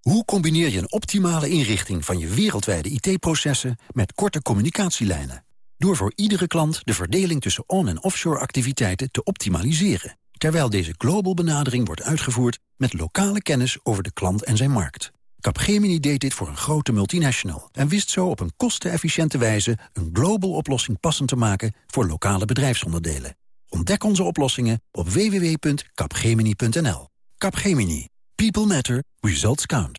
Hoe combineer je een optimale inrichting van je wereldwijde IT-processen... met korte communicatielijnen? Door voor iedere klant de verdeling tussen on- en offshore activiteiten te optimaliseren. Terwijl deze global benadering wordt uitgevoerd met lokale kennis over de klant en zijn markt. Capgemini deed dit voor een grote multinational en wist zo op een kostenefficiënte wijze een global oplossing passend te maken voor lokale bedrijfsonderdelen. Ontdek onze oplossingen op www.capgemini.nl. Capgemini. People matter. Results count.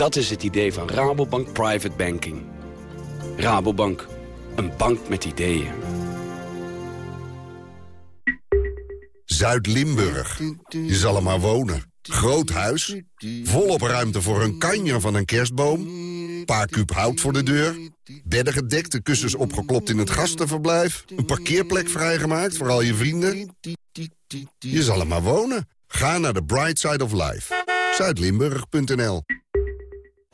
Dat is het idee van Rabobank Private Banking. Rabobank, een bank met ideeën. Zuid-Limburg. Je zal er maar wonen. Groot huis, volop ruimte voor een kanjer van een kerstboom... paar kuub hout voor de deur, bedden gedekt, de kussens opgeklopt in het gastenverblijf... een parkeerplek vrijgemaakt voor al je vrienden. Je zal er maar wonen. Ga naar de Bright Side of Life. Zuidlimburg.nl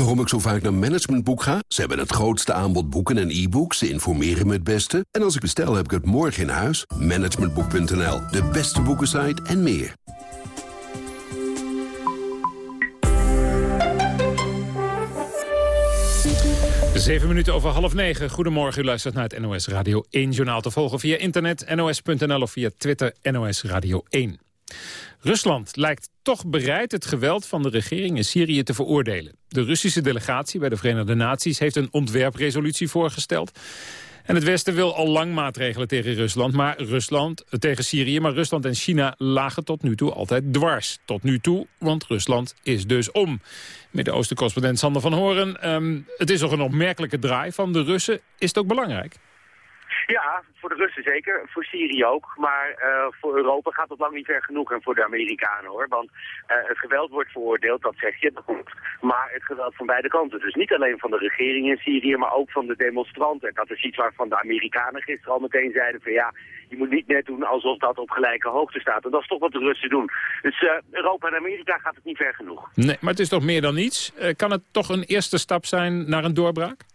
Waarom ik zo vaak naar Managementboek ga? Ze hebben het grootste aanbod boeken en e-books. Ze informeren me het beste. En als ik bestel, heb ik het morgen in huis. Managementboek.nl, de beste boekensite en meer. Zeven minuten over half negen. Goedemorgen, u luistert naar het NOS Radio 1 journaal te volgen via internet nos.nl of via Twitter NOS Radio 1. Rusland lijkt toch bereid het geweld van de regering in Syrië te veroordelen. De Russische delegatie bij de Verenigde Naties heeft een ontwerpresolutie voorgesteld. En het Westen wil al lang maatregelen tegen Rusland, maar Rusland, tegen Syrië. Maar Rusland en China lagen tot nu toe altijd dwars. Tot nu toe, want Rusland is dus om. Midden-Oosten-correspondent Sander van Horen. Um, het is toch een opmerkelijke draai van de Russen. Is het ook belangrijk? Ja, voor de Russen zeker, voor Syrië ook. Maar uh, voor Europa gaat het lang niet ver genoeg en voor de Amerikanen hoor. Want uh, het geweld wordt veroordeeld, dat zeg je. Maar het geweld van beide kanten. Dus niet alleen van de regering in Syrië, maar ook van de demonstranten. En dat is iets waarvan de Amerikanen gisteren al meteen zeiden van ja, je moet niet net doen alsof dat op gelijke hoogte staat. En dat is toch wat de Russen doen. Dus uh, Europa en Amerika gaat het niet ver genoeg. Nee, maar het is toch meer dan iets. kan het toch een eerste stap zijn naar een doorbraak?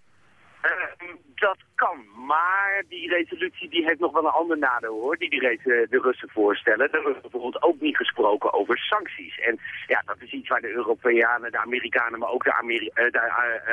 Dat kan, maar die resolutie die heeft nog wel een ander nadeel hoor, die, die de Russen voorstellen. Er wordt bijvoorbeeld ook niet gesproken over sancties. En ja, dat is iets waar de Europeanen, de Amerikanen, maar ook de, de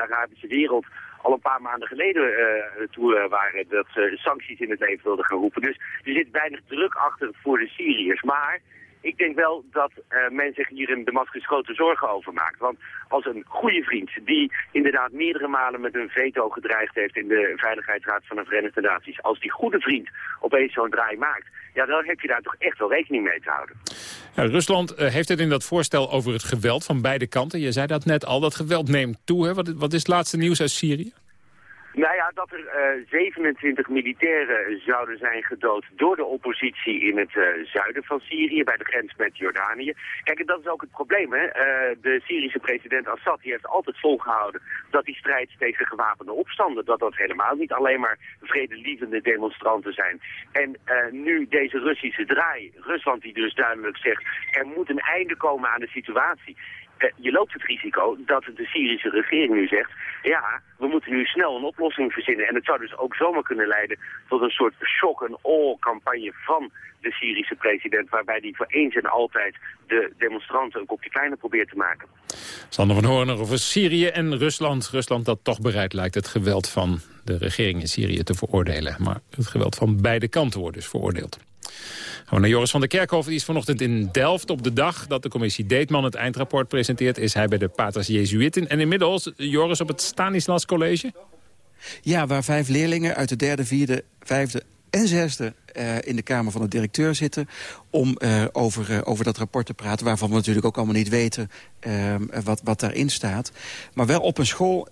Arabische wereld al een paar maanden geleden uh, toe waren dat ze sancties in het leven wilden gaan roepen. Dus er zit weinig druk achter voor de Syriërs. Maar ik denk wel dat uh, men zich hier in Damascus grote zorgen over maakt. Want als een goede vriend die inderdaad meerdere malen met een veto gedreigd heeft in de Veiligheidsraad van de Verenigde Naties, als die goede vriend opeens zo'n draai maakt, ja, dan heb je daar toch echt wel rekening mee te houden. Ja, Rusland uh, heeft het in dat voorstel over het geweld van beide kanten. Je zei dat net al, dat geweld neemt toe. Hè? Wat, wat is het laatste nieuws uit Syrië? Nou ja, dat er uh, 27 militairen zouden zijn gedood door de oppositie in het uh, zuiden van Syrië, bij de grens met Jordanië. Kijk, en dat is ook het probleem, hè. Uh, de Syrische president Assad heeft altijd volgehouden dat die strijd tegen gewapende opstanden, dat dat helemaal niet alleen maar vredelievende demonstranten zijn. En nu deze Russische draai, Rusland die dus duidelijk zegt, er moet een einde komen aan de situatie. Eh, je loopt het risico dat de Syrische regering nu zegt... ja, we moeten nu snel een oplossing verzinnen. En het zou dus ook zomaar kunnen leiden tot een soort shock-and-all-campagne van de Syrische president... waarbij die voor eens en altijd de demonstranten een kopje kleiner probeert te maken. Sander van Hoorn over Syrië en Rusland. Rusland dat toch bereid lijkt het geweld van de regering in Syrië te veroordelen. Maar het geweld van beide kanten wordt dus veroordeeld. Gaan naar Joris van der Kerkhoven. Die is vanochtend in Delft op de dag dat de commissie Deetman het eindrapport presenteert. Is hij bij de Paters Jezuïten. En inmiddels, Joris, op het Stanislas College? Ja, waar vijf leerlingen uit de derde, vierde, vijfde en zesde uh, in de kamer van de directeur zitten... om uh, over, uh, over dat rapport te praten, waarvan we natuurlijk ook allemaal niet weten... wat, wat daarin staat. Maar wel op een school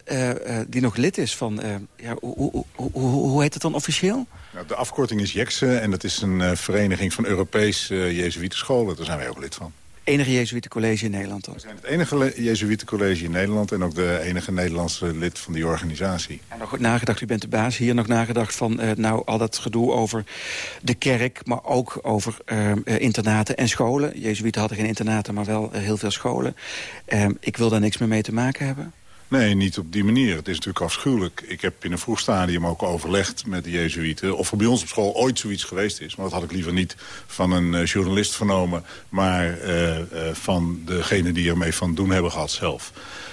die nog lid is van... ja, hoe, hoe, hoe, hoe heet het dan officieel? Nou, de afkorting is JEXE en dat is een vereniging van Europese uh, Jezuïtenscholen. Daar zijn wij ook lid van enige Jezuïetencollege in Nederland dan? We zijn het enige Jezuïetencollege in Nederland... en ook de enige Nederlandse lid van die organisatie. En nog nagedacht, u bent de baas hier, nog nagedacht van... Uh, nou, al dat gedoe over de kerk, maar ook over uh, internaten en scholen. Jezuïeten hadden geen internaten, maar wel uh, heel veel scholen. Ehm, ik wil daar niks meer mee te maken hebben. Nee, niet op die manier. Het is natuurlijk afschuwelijk. Ik heb in een vroeg stadium ook overlegd met de Jezuïeten... of er bij ons op school ooit zoiets geweest is. Maar dat had ik liever niet van een uh, journalist vernomen... maar uh, uh, van degene die ermee van doen hebben gehad zelf.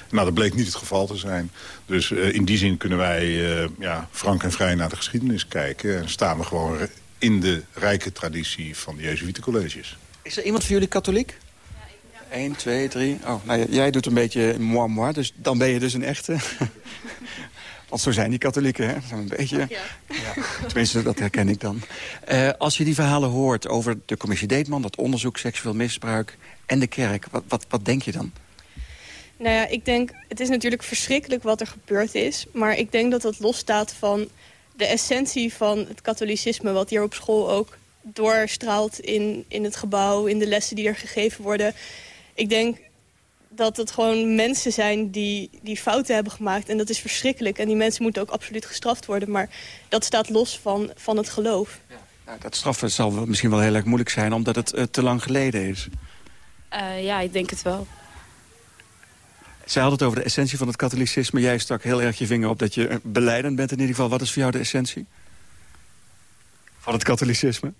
Nou, dat bleek niet het geval te zijn. Dus in die zin kunnen wij ja, frank en vrij naar de geschiedenis kijken... en staan we gewoon in de rijke traditie van de Jezuïetencolleges. Is er iemand van jullie katholiek? 1, 2, 3. Oh, nou, jij doet een beetje moi moi, dus dan ben je dus een echte. Want zo zijn die katholieken, hè? Een beetje. Ja. ja. Tenminste, dat herken ik dan. Uh, als je die verhalen hoort over de commissie Deetman... dat onderzoek seksueel misbruik en de kerk... wat, wat, wat denk je dan? Nou ja, ik denk... Het is natuurlijk verschrikkelijk wat er gebeurd is. Maar ik denk dat dat losstaat van de essentie van het katholicisme... wat hier op school ook doorstraalt in, in het gebouw... in de lessen die er gegeven worden ik denk dat het gewoon mensen zijn die, die fouten hebben gemaakt. En dat is verschrikkelijk. En die mensen moeten ook absoluut gestraft worden. Maar dat staat los van, van het geloof. Ja. Nou, dat straffen zal misschien wel heel erg moeilijk zijn... omdat het uh, te lang geleden is. Uh, ja, ik denk het wel. Zij had het over de essentie van het katholicisme. Jij stak heel erg je vinger op dat je beleidend bent in ieder geval. Wat is voor jou de essentie? Van het katholicisme?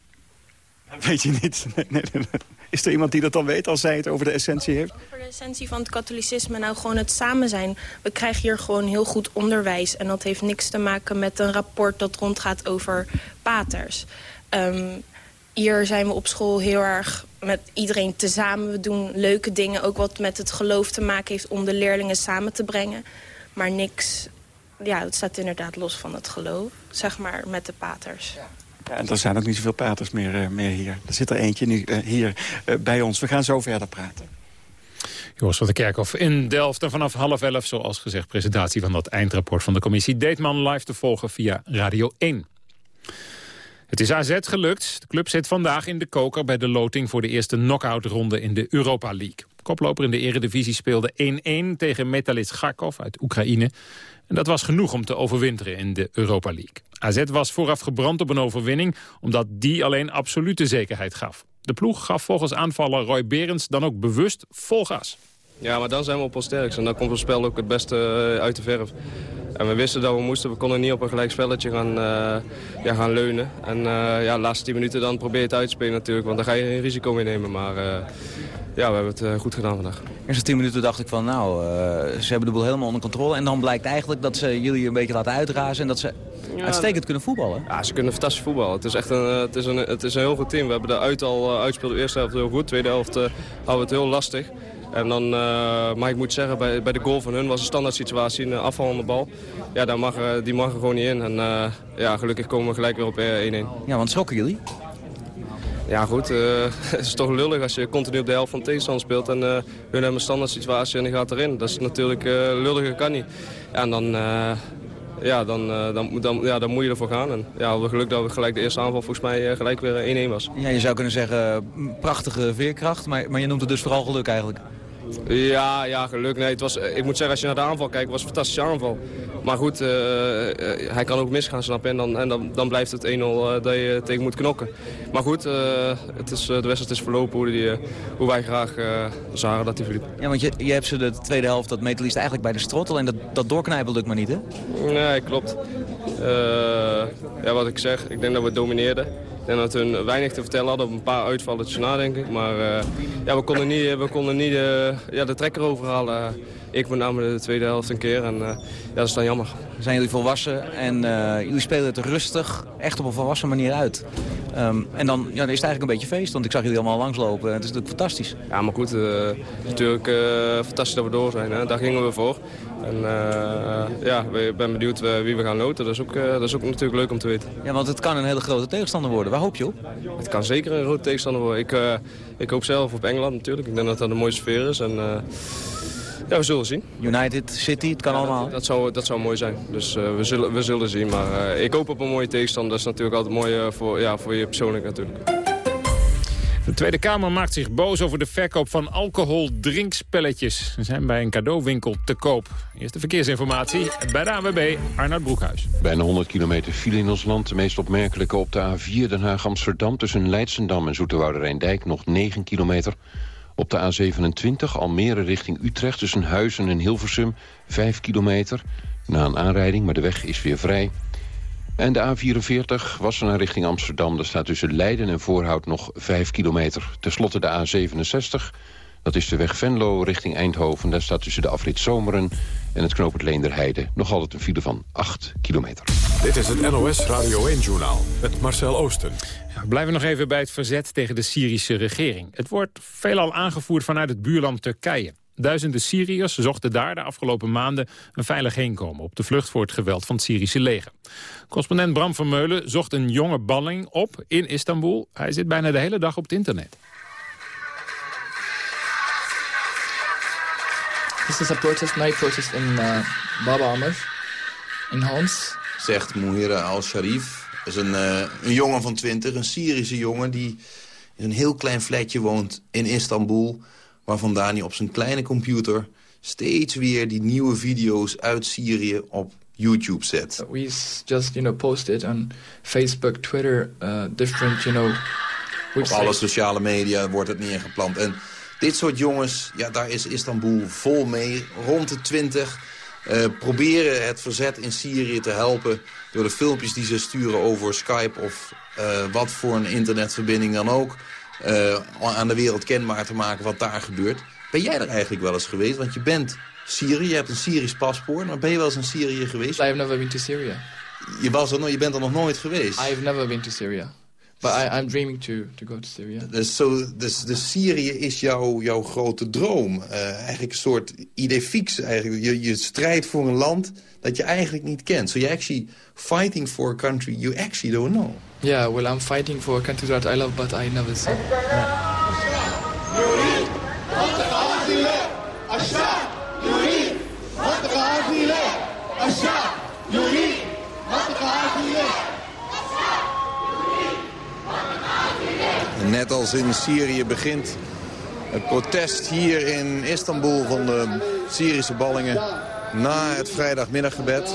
Weet je niet. Nee, nee, nee. Is er iemand die dat dan weet als zij het over de essentie heeft? Over de essentie van het katholicisme, nou gewoon het samen zijn. We krijgen hier gewoon heel goed onderwijs. En dat heeft niks te maken met een rapport dat rondgaat over paters. Um, hier zijn we op school heel erg met iedereen tezamen. We doen leuke dingen, ook wat met het geloof te maken heeft... om de leerlingen samen te brengen. Maar niks, ja, het staat inderdaad los van het geloof, zeg maar, met de paters. Ja. En er zijn ook niet zoveel paters meer, uh, meer hier. Er zit er eentje nu, uh, hier uh, bij ons. We gaan zo verder praten. Joris van der Kerkhof in Delft. En vanaf half elf, zoals gezegd, presentatie van dat eindrapport van de commissie Deetman live te volgen via Radio 1. Het is AZ gelukt. De club zit vandaag in de koker bij de loting voor de eerste knock-out-ronde in de Europa League. Koploper in de eredivisie speelde 1-1 tegen Metalist Kharkov uit Oekraïne. En dat was genoeg om te overwinteren in de Europa League. AZ was vooraf gebrand op een overwinning, omdat die alleen absolute zekerheid gaf. De ploeg gaf volgens aanvaller Roy Berends dan ook bewust vol gas. Ja, maar dan zijn we op ons sterkst en dan komt het spel ook het beste eh, uit de verf. En we wisten dat we moesten, we konden niet op een gelijk spelletje gaan, uh, ja, gaan leunen. En uh, ja, de laatste 10 minuten dan probeer je het uit te spelen natuurlijk, want dan ga je geen risico mee nemen. Maar ja, we hebben het goed gedaan vandaag. Eerste 10 minuten dacht ik van, nou, uh, ze hebben de boel helemaal onder controle. En dan blijkt eigenlijk dat ze jullie een beetje laten uitrazen en dat ze ja, uitstekend kunnen voetballen. Ja, ze kunnen fantastisch voetballen. Het is echt een, het is een, het is een heel goed team. We hebben de uit al uh, uitgespeeld de eerste helft heel goed. De tweede helft hadden we het heel lastig. En dan, maar ik moet zeggen, bij, bij de goal van hun was een standaard situatie, een afvallende bal. Ja, daar mag, die mag er gewoon niet in. En ja, gelukkig komen we gelijk weer op 1-1. Ja, want schrokken jullie? Ja goed, uh, het is toch lullig als je continu op de helft van tegenstander speelt en uh, hun hebben een standaard situatie en die gaat erin. Dat is natuurlijk uh, lulliger kan niet. Ja, en dan, ja, dan, dan, dan, ja, dan moet je ervoor gaan. En ja, we hebben geluk dat we gelijk de eerste aanval volgens mij gelijk weer 1-1 was. Ja, je zou kunnen zeggen prachtige veerkracht, maar, maar je noemt het dus vooral geluk eigenlijk. Ja, ja, geluk. Nee, het was, ik moet zeggen, als je naar de aanval kijkt, was het een fantastische aanval. Maar goed, uh, hij kan ook misgaan, snap je? En dan, en dan, dan blijft het 1-0 uh, dat je tegen moet knokken. Maar goed, het is, de wedstrijd is verlopen hoe, die, hoe wij graag zagen dat hij verliep. Ja, want je, je hebt ze de tweede helft, dat metalist eigenlijk bij de strot. Alleen dat, dat doorknijpen lukt maar niet, hè? Nee, klopt. ja, wat ik zeg, ik denk dat we domineerden denk dat hun weinig te vertellen hadden op een paar uitvalletjes na, denk ik. Maar uh, ja, we konden niet, we konden niet uh, ja, de trekker overhalen. Ik met name de tweede helft een keer en uh, ja, dat is dan jammer. Zijn jullie volwassen en jullie spelen het rustig, echt op een volwassen manier uit. Um, en dan, ja, dan is het eigenlijk een beetje feest, want ik zag jullie allemaal langslopen. Het is natuurlijk fantastisch. Ja, maar goed, het is natuurlijk fantastisch dat we door zijn. Hè. Daar gingen we voor. En ja, ik ben benieuwd wie we gaan loten. Dat is, ook, dat is ook natuurlijk leuk om te weten. Ja, want het kan een hele grote tegenstander worden. Waar hoop je op? Het kan zeker een grote tegenstander worden. Ik, ik hoop zelf op Engeland natuurlijk. Ik denk dat dat een mooie sfeer is. En, ja, we zullen zien. United, City, het kan ja, allemaal. Dat, dat, zou, dat zou mooi zijn. Dus we, zullen, we zullen zien. Maar ik hoop op een mooie tegenstander. Dat is natuurlijk altijd mooi voor, ja, voor je persoonlijk natuurlijk. De Tweede Kamer maakt zich boos over de verkoop van alcohol-drinkspelletjes. Ze zijn bij een cadeauwinkel te koop. Eerste verkeersinformatie bij de AWB, Arnoud Broekhuis. Bijna 100 kilometer file in ons land. De meest opmerkelijke op de A4 Den Haag-Amsterdam... tussen Leidsendam en Zoeterwoude Rijndijk nog 9 kilometer. Op de A27 Almere richting Utrecht tussen Huizen en Hilversum 5 kilometer. Na een aanrijding, maar de weg is weer vrij. En de A44 was naar richting Amsterdam. Daar staat tussen Leiden en Voorhout nog 5 kilometer. Ten slotte de A67. Dat is de weg Venlo richting Eindhoven. Daar staat tussen de afrit Zomeren en het knooppunt Leenderheide... nog altijd een file van 8 kilometer. Dit is het NOS Radio 1-journaal met Marcel Oosten. Ja, we blijven nog even bij het verzet tegen de Syrische regering. Het wordt veelal aangevoerd vanuit het buurland Turkije. Duizenden Syriërs zochten daar de afgelopen maanden een veilig heenkomen... op de vlucht voor het geweld van het Syrische leger. Correspondent Bram van Meulen zocht een jonge balling op in Istanbul. Hij zit bijna de hele dag op het internet. This is a protest, night protest in uh, Baba Amr, in Homs. Zegt Mouhira al-Sharif. is een, uh, een jongen van 20, een Syrische jongen... die in een heel klein flatje woont in Istanbul waar vandaan hij op zijn kleine computer steeds weer die nieuwe video's uit Syrië op YouTube zet. We just, you know, posted on Facebook, Twitter, uh, different, you know... Op alle sociale media wordt het neergeplant. En dit soort jongens, ja, daar is Istanbul vol mee. Rond de twintig uh, proberen het verzet in Syrië te helpen... door de filmpjes die ze sturen over Skype of uh, wat voor een internetverbinding dan ook uh, aan de wereld kenbaar te maken wat daar gebeurt. Ben jij er eigenlijk wel eens geweest? Want je bent Syrië, je hebt een Syrisch paspoort, maar ben je wel eens in Syrië geweest? I have never been to Syria. Je, was er, je bent er nog nooit geweest? I have never been to Syria. But I, I'm dreaming to, to go to Syria. Dus, so, dus, dus Syrië is jouw, jouw grote droom. Uh, eigenlijk een soort idee fix. Eigenlijk. Je, je strijdt voor een land dat je eigenlijk niet kent. So you're actually fighting for a country you actually don't know. Yeah, well, I'm fighting for a country that I love, but I never see. Als in Syrië begint het protest hier in Istanbul van de Syrische ballingen na het vrijdagmiddaggebed.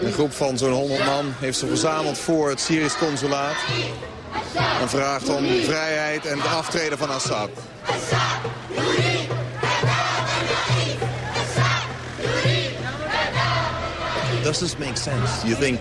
Een groep van zo'n 100 man heeft zich verzameld voor het Syrisch consulaat. En vraagt om vrijheid en het aftreden van Assad. Does this make sense? Do you think,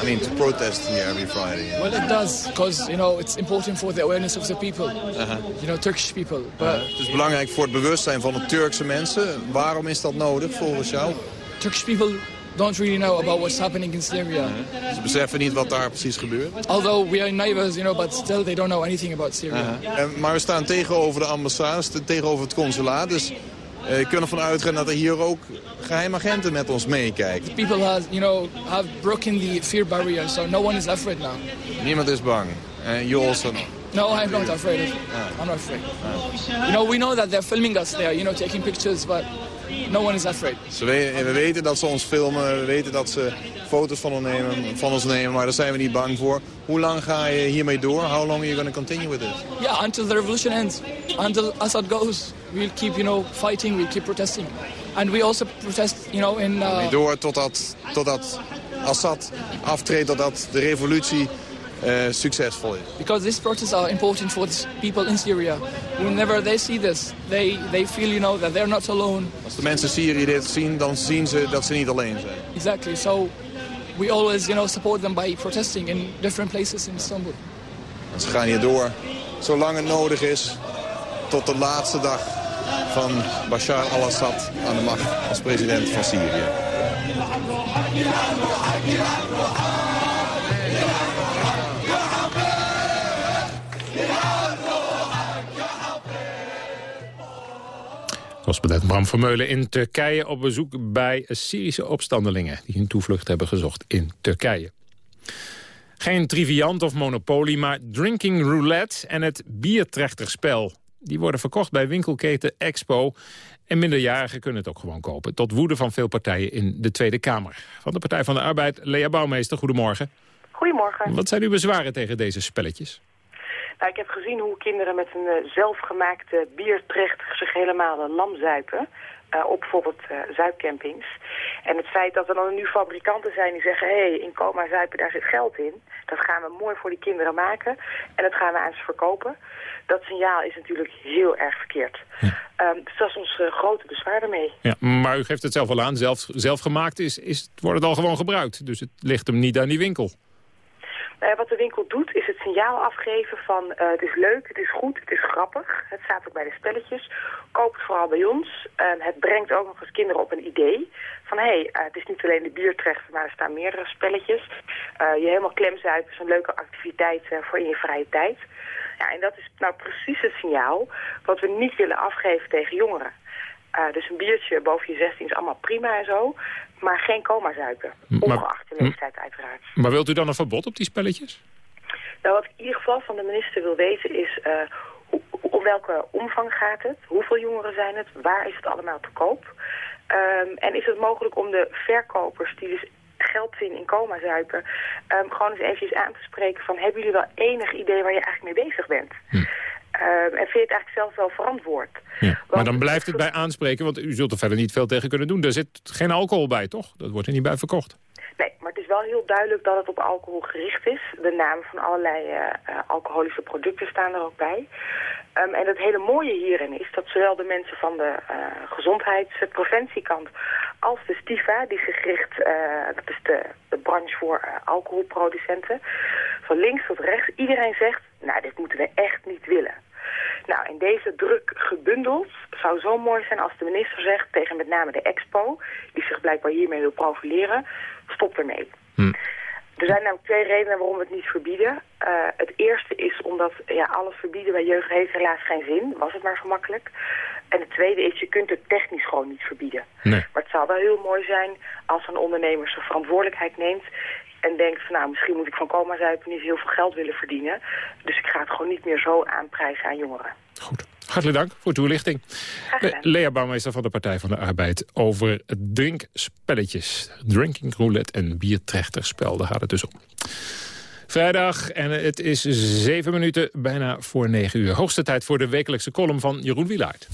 I mean, to protest here every Friday? Well, it does, because, you know, it's important for the awareness of the people. Uh -huh. You know, Turkish people. But... Uh, het is belangrijk voor het bewustzijn van de Turkse mensen. Waarom is dat nodig, volgens jou? Turkish people don't really know about what's happening in Syria. Uh -huh. Ze beseffen niet wat daar precies gebeurt. Although we are neighbors, you know, but still they don't know anything about Syria. -huh. en, maar we staan tegenover de ambassades, tegenover het consulaat. Dus uh, je kunt ervan uitgaan dat er hier ook geheimagenten met ons meekijken. People have, you know, have broken the fear barrier, so no one is afraid now. Niemand is bang. En you also know. No, I'm not afraid. Of, I'm not afraid. You know, we know that they're filming us there, you know, taking pictures, but no one is afraid. Ze we, we weten dat ze ons filmen, we weten dat ze foto's van ons, nemen, van ons nemen, maar daar zijn we niet bang voor. Hoe lang ga je hiermee door? How long are you going to continue with this? Yeah, until the revolution ends. Until Assad goes, we'll keep, you know, fighting, we'll keep protesting. And we also protest, you know, in... Uh... Door totdat, totdat Assad aftreedt, totdat de revolutie uh, succesvol is. Because these protests are important for the people in Syria. Whenever they see this, they, they feel, you know, that they're not alone. Als de mensen Syrië dit zien, dan zien ze dat ze niet alleen zijn. Exactly. So we always, you know, support them by protesting in different places in Istanbul. En ze gaan hier door, zolang het nodig is, tot de laatste dag van Bashar al-Assad aan de macht als president van Syrië. Correspondent Bram Vermeulen in Turkije op bezoek bij Syrische opstandelingen... die hun toevlucht hebben gezocht in Turkije. Geen triviant of monopolie, maar drinking roulette en het biertrechterspel. Die worden verkocht bij winkelketen Expo. En minderjarigen kunnen het ook gewoon kopen. Tot woede van veel partijen in de Tweede Kamer. Van de Partij van de Arbeid, Lea Bouwmeester, goedemorgen. Goedemorgen. Wat zijn uw bezwaren tegen deze spelletjes? Nou, ik heb gezien hoe kinderen met een uh, zelfgemaakte biertrechter zich helemaal uh, lam zuipen. Uh, op bijvoorbeeld zuipcampings. En het feit dat er dan nu fabrikanten zijn die zeggen... hé, hey, in coma zuipen, daar zit geld in. Dat gaan we mooi voor die kinderen maken. En dat gaan we aan ze verkopen. Dat signaal is natuurlijk heel erg verkeerd. Ja. Um, dus dat is ons grote bezwaar daarmee. Ja, maar u geeft het zelf al aan. Zelf, zelfgemaakt is, is, wordt het al gewoon gebruikt. Dus het ligt hem niet aan die winkel. Uh, wat de winkel doet is het signaal afgeven van uh, het is leuk, het is goed, het is grappig. Het staat ook bij de spelletjes. Koop het vooral bij ons. Uh, het brengt ook nog eens kinderen op een idee. Van hé, hey, het is niet alleen de biertrechter, maar er staan meerdere spelletjes. je helemaal klemzuipen is een leuke activiteit voor in je vrije tijd. Ja, en dat is nou precies het signaal wat we niet willen afgeven tegen jongeren. Uh, dus een biertje boven je 16 is allemaal prima en zo. Maar geen coma zuipen. Ongeacht de leeftijd uiteraard. Maar wilt u dan een verbod op die spelletjes? Nou, wat ik in ieder geval van de minister wil weten is... Uh, hoe, om welke omvang gaat het? Hoeveel jongeren zijn het? Waar is het allemaal te koop? Um, en is het mogelijk om de verkopers die dus geld zien in coma zuipen... Um, gewoon eens eventjes aan te spreken van... hebben jullie wel enig idee waar je eigenlijk mee bezig bent? Hm. Uh, en vind je het eigenlijk zelf wel verantwoord. Ja, maar dan blijft het bij aanspreken, want u zult er verder niet veel tegen kunnen doen. Er zit geen alcohol bij, toch? Dat wordt er niet bij verkocht. Nee, maar het is wel heel duidelijk dat het op alcohol gericht is. De namen van allerlei uh, alcoholische producten staan er ook bij. Um, en het hele mooie hierin is dat zowel de mensen van de uh, gezondheidspreventiekant als de STIFA, die zich richt, dat is de, de branche voor alcoholproducenten, van links tot rechts, iedereen zegt, nou dit moeten we echt niet willen. Nou, in deze druk gebundeld zou zo mooi zijn als de minister zegt tegen met name de expo, die zich blijkbaar hiermee wil profileren, stop ermee. Hm. Er zijn namelijk twee redenen waarom we het niet verbieden. Uh, het eerste is omdat ja, alles verbieden bij jeugd heeft helaas geen zin. Was het maar gemakkelijk. En het tweede is, je kunt het technisch gewoon niet verbieden. Nee. Maar het zou wel heel mooi zijn als een ondernemer zijn verantwoordelijkheid neemt en denkt van nou, misschien moet ik van coma zuipen niet heel veel geld willen verdienen. Dus ik ga het gewoon niet meer zo aanprijzen aan jongeren. Goed. Hartelijk dank voor de toelichting. Lea Bouwmeester van de Partij van de Arbeid over drinkspelletjes. Drinking roulette en biertrechterspel, daar gaat het dus om. Vrijdag en het is zeven minuten bijna voor negen uur. Hoogste tijd voor de wekelijkse column van Jeroen Wielaert.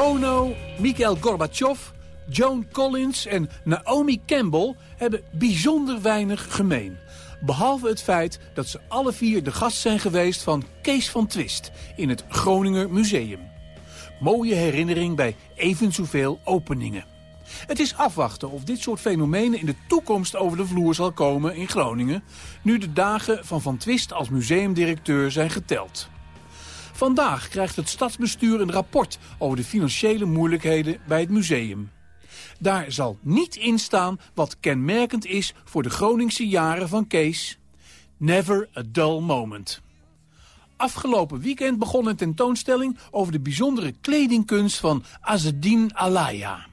Bono, Mikhail Gorbachev, Joan Collins en Naomi Campbell hebben bijzonder weinig gemeen. Behalve het feit dat ze alle vier de gast zijn geweest van Kees van Twist in het Groninger Museum. Mooie herinnering bij even zoveel openingen. Het is afwachten of dit soort fenomenen in de toekomst over de vloer zal komen in Groningen... nu de dagen van Van Twist als museumdirecteur zijn geteld. Vandaag krijgt het stadsbestuur een rapport over de financiële moeilijkheden bij het museum. Daar zal niet in staan wat kenmerkend is voor de Groningse jaren van Kees. Never a dull moment. Afgelopen weekend begon een tentoonstelling over de bijzondere kledingkunst van Azedine Alaya.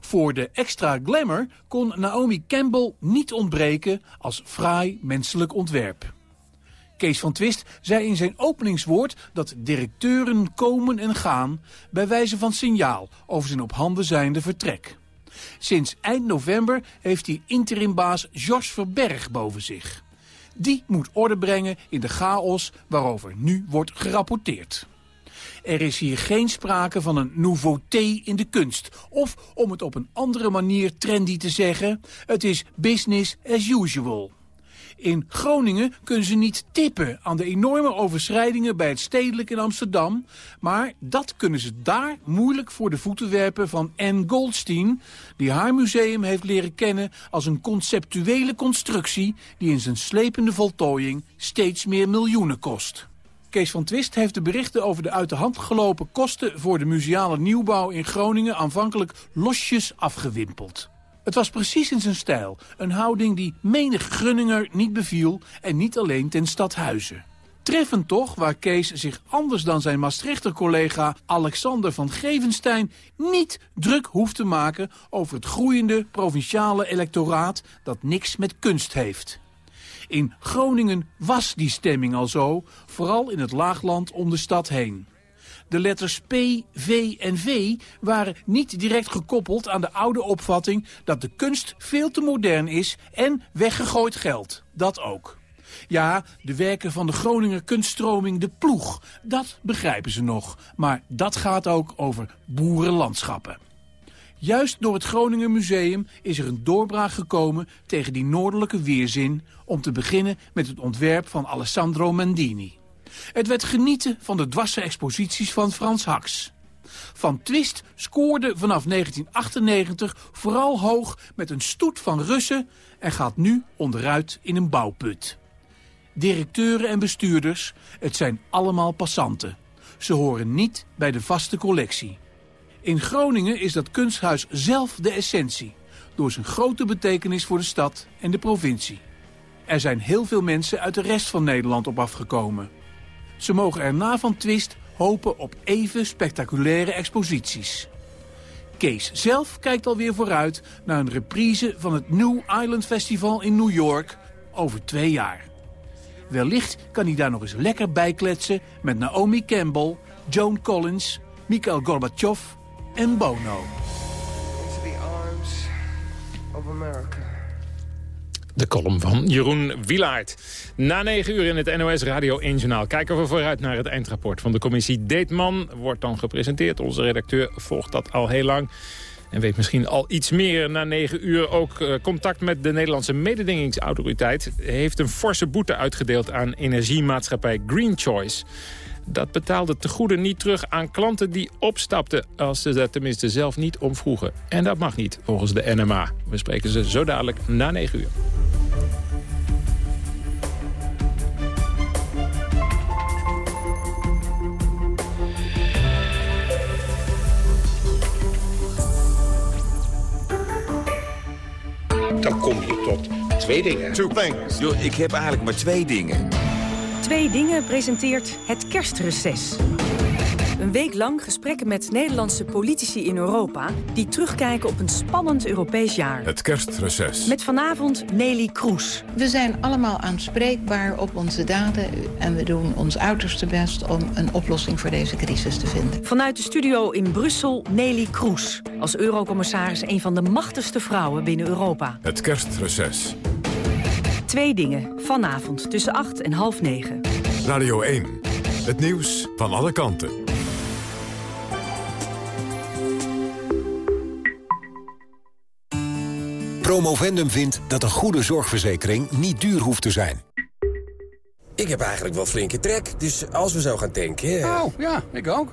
Voor de extra glamour kon Naomi Campbell niet ontbreken als fraai menselijk ontwerp. Kees van Twist zei in zijn openingswoord dat directeuren komen en gaan... bij wijze van signaal over zijn op handen zijnde vertrek. Sinds eind november heeft hij interimbaas Jos Verberg boven zich. Die moet orde brengen in de chaos waarover nu wordt gerapporteerd. Er is hier geen sprake van een nouveauté in de kunst. Of, om het op een andere manier trendy te zeggen, het is business as usual. In Groningen kunnen ze niet tippen aan de enorme overschrijdingen bij het stedelijk in Amsterdam. Maar dat kunnen ze daar moeilijk voor de voeten werpen van Anne Goldstein... die haar museum heeft leren kennen als een conceptuele constructie... die in zijn slepende voltooiing steeds meer miljoenen kost. Kees van Twist heeft de berichten over de uit de hand gelopen kosten... voor de museale nieuwbouw in Groningen aanvankelijk losjes afgewimpeld. Het was precies in zijn stijl. Een houding die menig Grunninger niet beviel en niet alleen ten stadhuizen. Treffend toch, waar Kees zich anders dan zijn Maastrichter collega Alexander van Gevenstein niet druk hoeft te maken over het groeiende provinciale electoraat dat niks met kunst heeft. In Groningen was die stemming al zo, vooral in het laagland om de stad heen. De letters P, V en V waren niet direct gekoppeld aan de oude opvatting dat de kunst veel te modern is en weggegooid geld. Dat ook. Ja, de werken van de Groninger kunststroming De Ploeg, dat begrijpen ze nog. Maar dat gaat ook over boerenlandschappen. Juist door het Groninger Museum is er een doorbraak gekomen tegen die noordelijke weerzin... om te beginnen met het ontwerp van Alessandro Mendini. Het werd genieten van de dwarse exposities van Frans Haks. Van Twist scoorde vanaf 1998 vooral hoog met een stoet van Russen... en gaat nu onderuit in een bouwput. Directeuren en bestuurders, het zijn allemaal passanten. Ze horen niet bij de vaste collectie. In Groningen is dat kunsthuis zelf de essentie... door zijn grote betekenis voor de stad en de provincie. Er zijn heel veel mensen uit de rest van Nederland op afgekomen. Ze mogen er na van Twist hopen op even spectaculaire exposities. Kees zelf kijkt alweer vooruit naar een reprise van het New Island Festival in New York over twee jaar. Wellicht kan hij daar nog eens lekker bij kletsen met Naomi Campbell, Joan Collins, Mikhail Gorbachev en Bono. Into the arms of America. De column van Jeroen Wilaert. Na negen uur in het NOS Radio 1 Journaal kijken we vooruit naar het eindrapport van de commissie Deetman. Wordt dan gepresenteerd. Onze redacteur volgt dat al heel lang. En weet misschien al iets meer na negen uur. Ook uh, contact met de Nederlandse mededingingsautoriteit. Heeft een forse boete uitgedeeld aan energiemaatschappij Green Choice. Dat betaalde te goede niet terug aan klanten die opstapten... als ze daar tenminste zelf niet om vroegen. En dat mag niet, volgens de NMA. We spreken ze zo dadelijk na 9 uur. Dan kom je tot twee dingen. Two things. Yo, ik heb eigenlijk maar twee dingen. Twee Dingen presenteert het kerstreces. Een week lang gesprekken met Nederlandse politici in Europa... die terugkijken op een spannend Europees jaar. Het kerstreces. Met vanavond Nelly Kroes. We zijn allemaal aanspreekbaar op onze daden... en we doen ons uiterste best om een oplossing voor deze crisis te vinden. Vanuit de studio in Brussel Nelly Kroes. Als eurocommissaris een van de machtigste vrouwen binnen Europa. Het kerstreces. Twee Dingen, vanavond tussen 8 en half 9. Radio 1. Het nieuws van alle kanten. Promovendum vindt dat een goede zorgverzekering niet duur hoeft te zijn. Ik heb eigenlijk wel flinke trek, dus als we zo gaan tanken... Oh, ja, ik ook.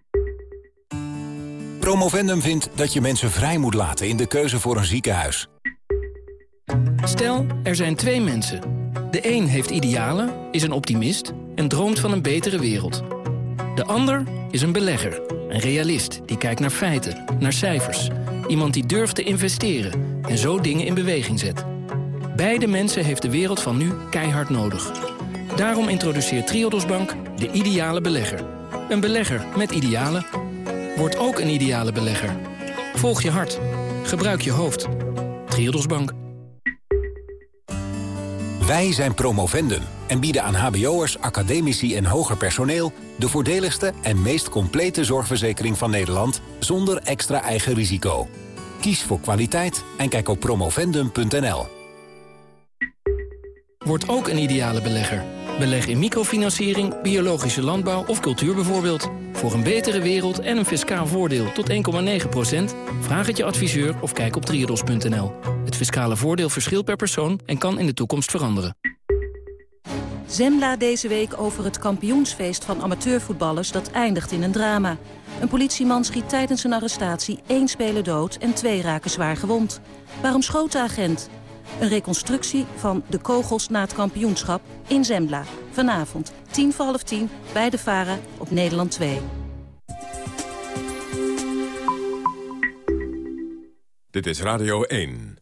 Promovendum vindt dat je mensen vrij moet laten in de keuze voor een ziekenhuis. Stel, er zijn twee mensen. De een heeft idealen, is een optimist en droomt van een betere wereld. De ander is een belegger, een realist die kijkt naar feiten, naar cijfers. Iemand die durft te investeren en zo dingen in beweging zet. Beide mensen heeft de wereld van nu keihard nodig. Daarom introduceert Triodos Bank de ideale belegger. Een belegger met idealen. Word ook een ideale belegger. Volg je hart. Gebruik je hoofd. Triodos Bank. Wij zijn Promovendum en bieden aan hbo'ers, academici en hoger personeel... de voordeligste en meest complete zorgverzekering van Nederland... zonder extra eigen risico. Kies voor kwaliteit en kijk op promovendum.nl. Word ook een ideale belegger. Beleg in microfinanciering, biologische landbouw of cultuur bijvoorbeeld. Voor een betere wereld en een fiscaal voordeel tot 1,9% Vraag het je adviseur of kijk op triodos.nl. Het fiscale voordeel verschilt per persoon en kan in de toekomst veranderen. Zembla deze week over het kampioensfeest van amateurvoetballers dat eindigt in een drama. Een politieman schiet tijdens een arrestatie één speler dood en twee raken zwaar gewond. Waarom schoot de agent? Een reconstructie van de kogels na het kampioenschap in Zembla. Vanavond, tien voor half tien, bij de VARA op Nederland 2. Dit is Radio 1.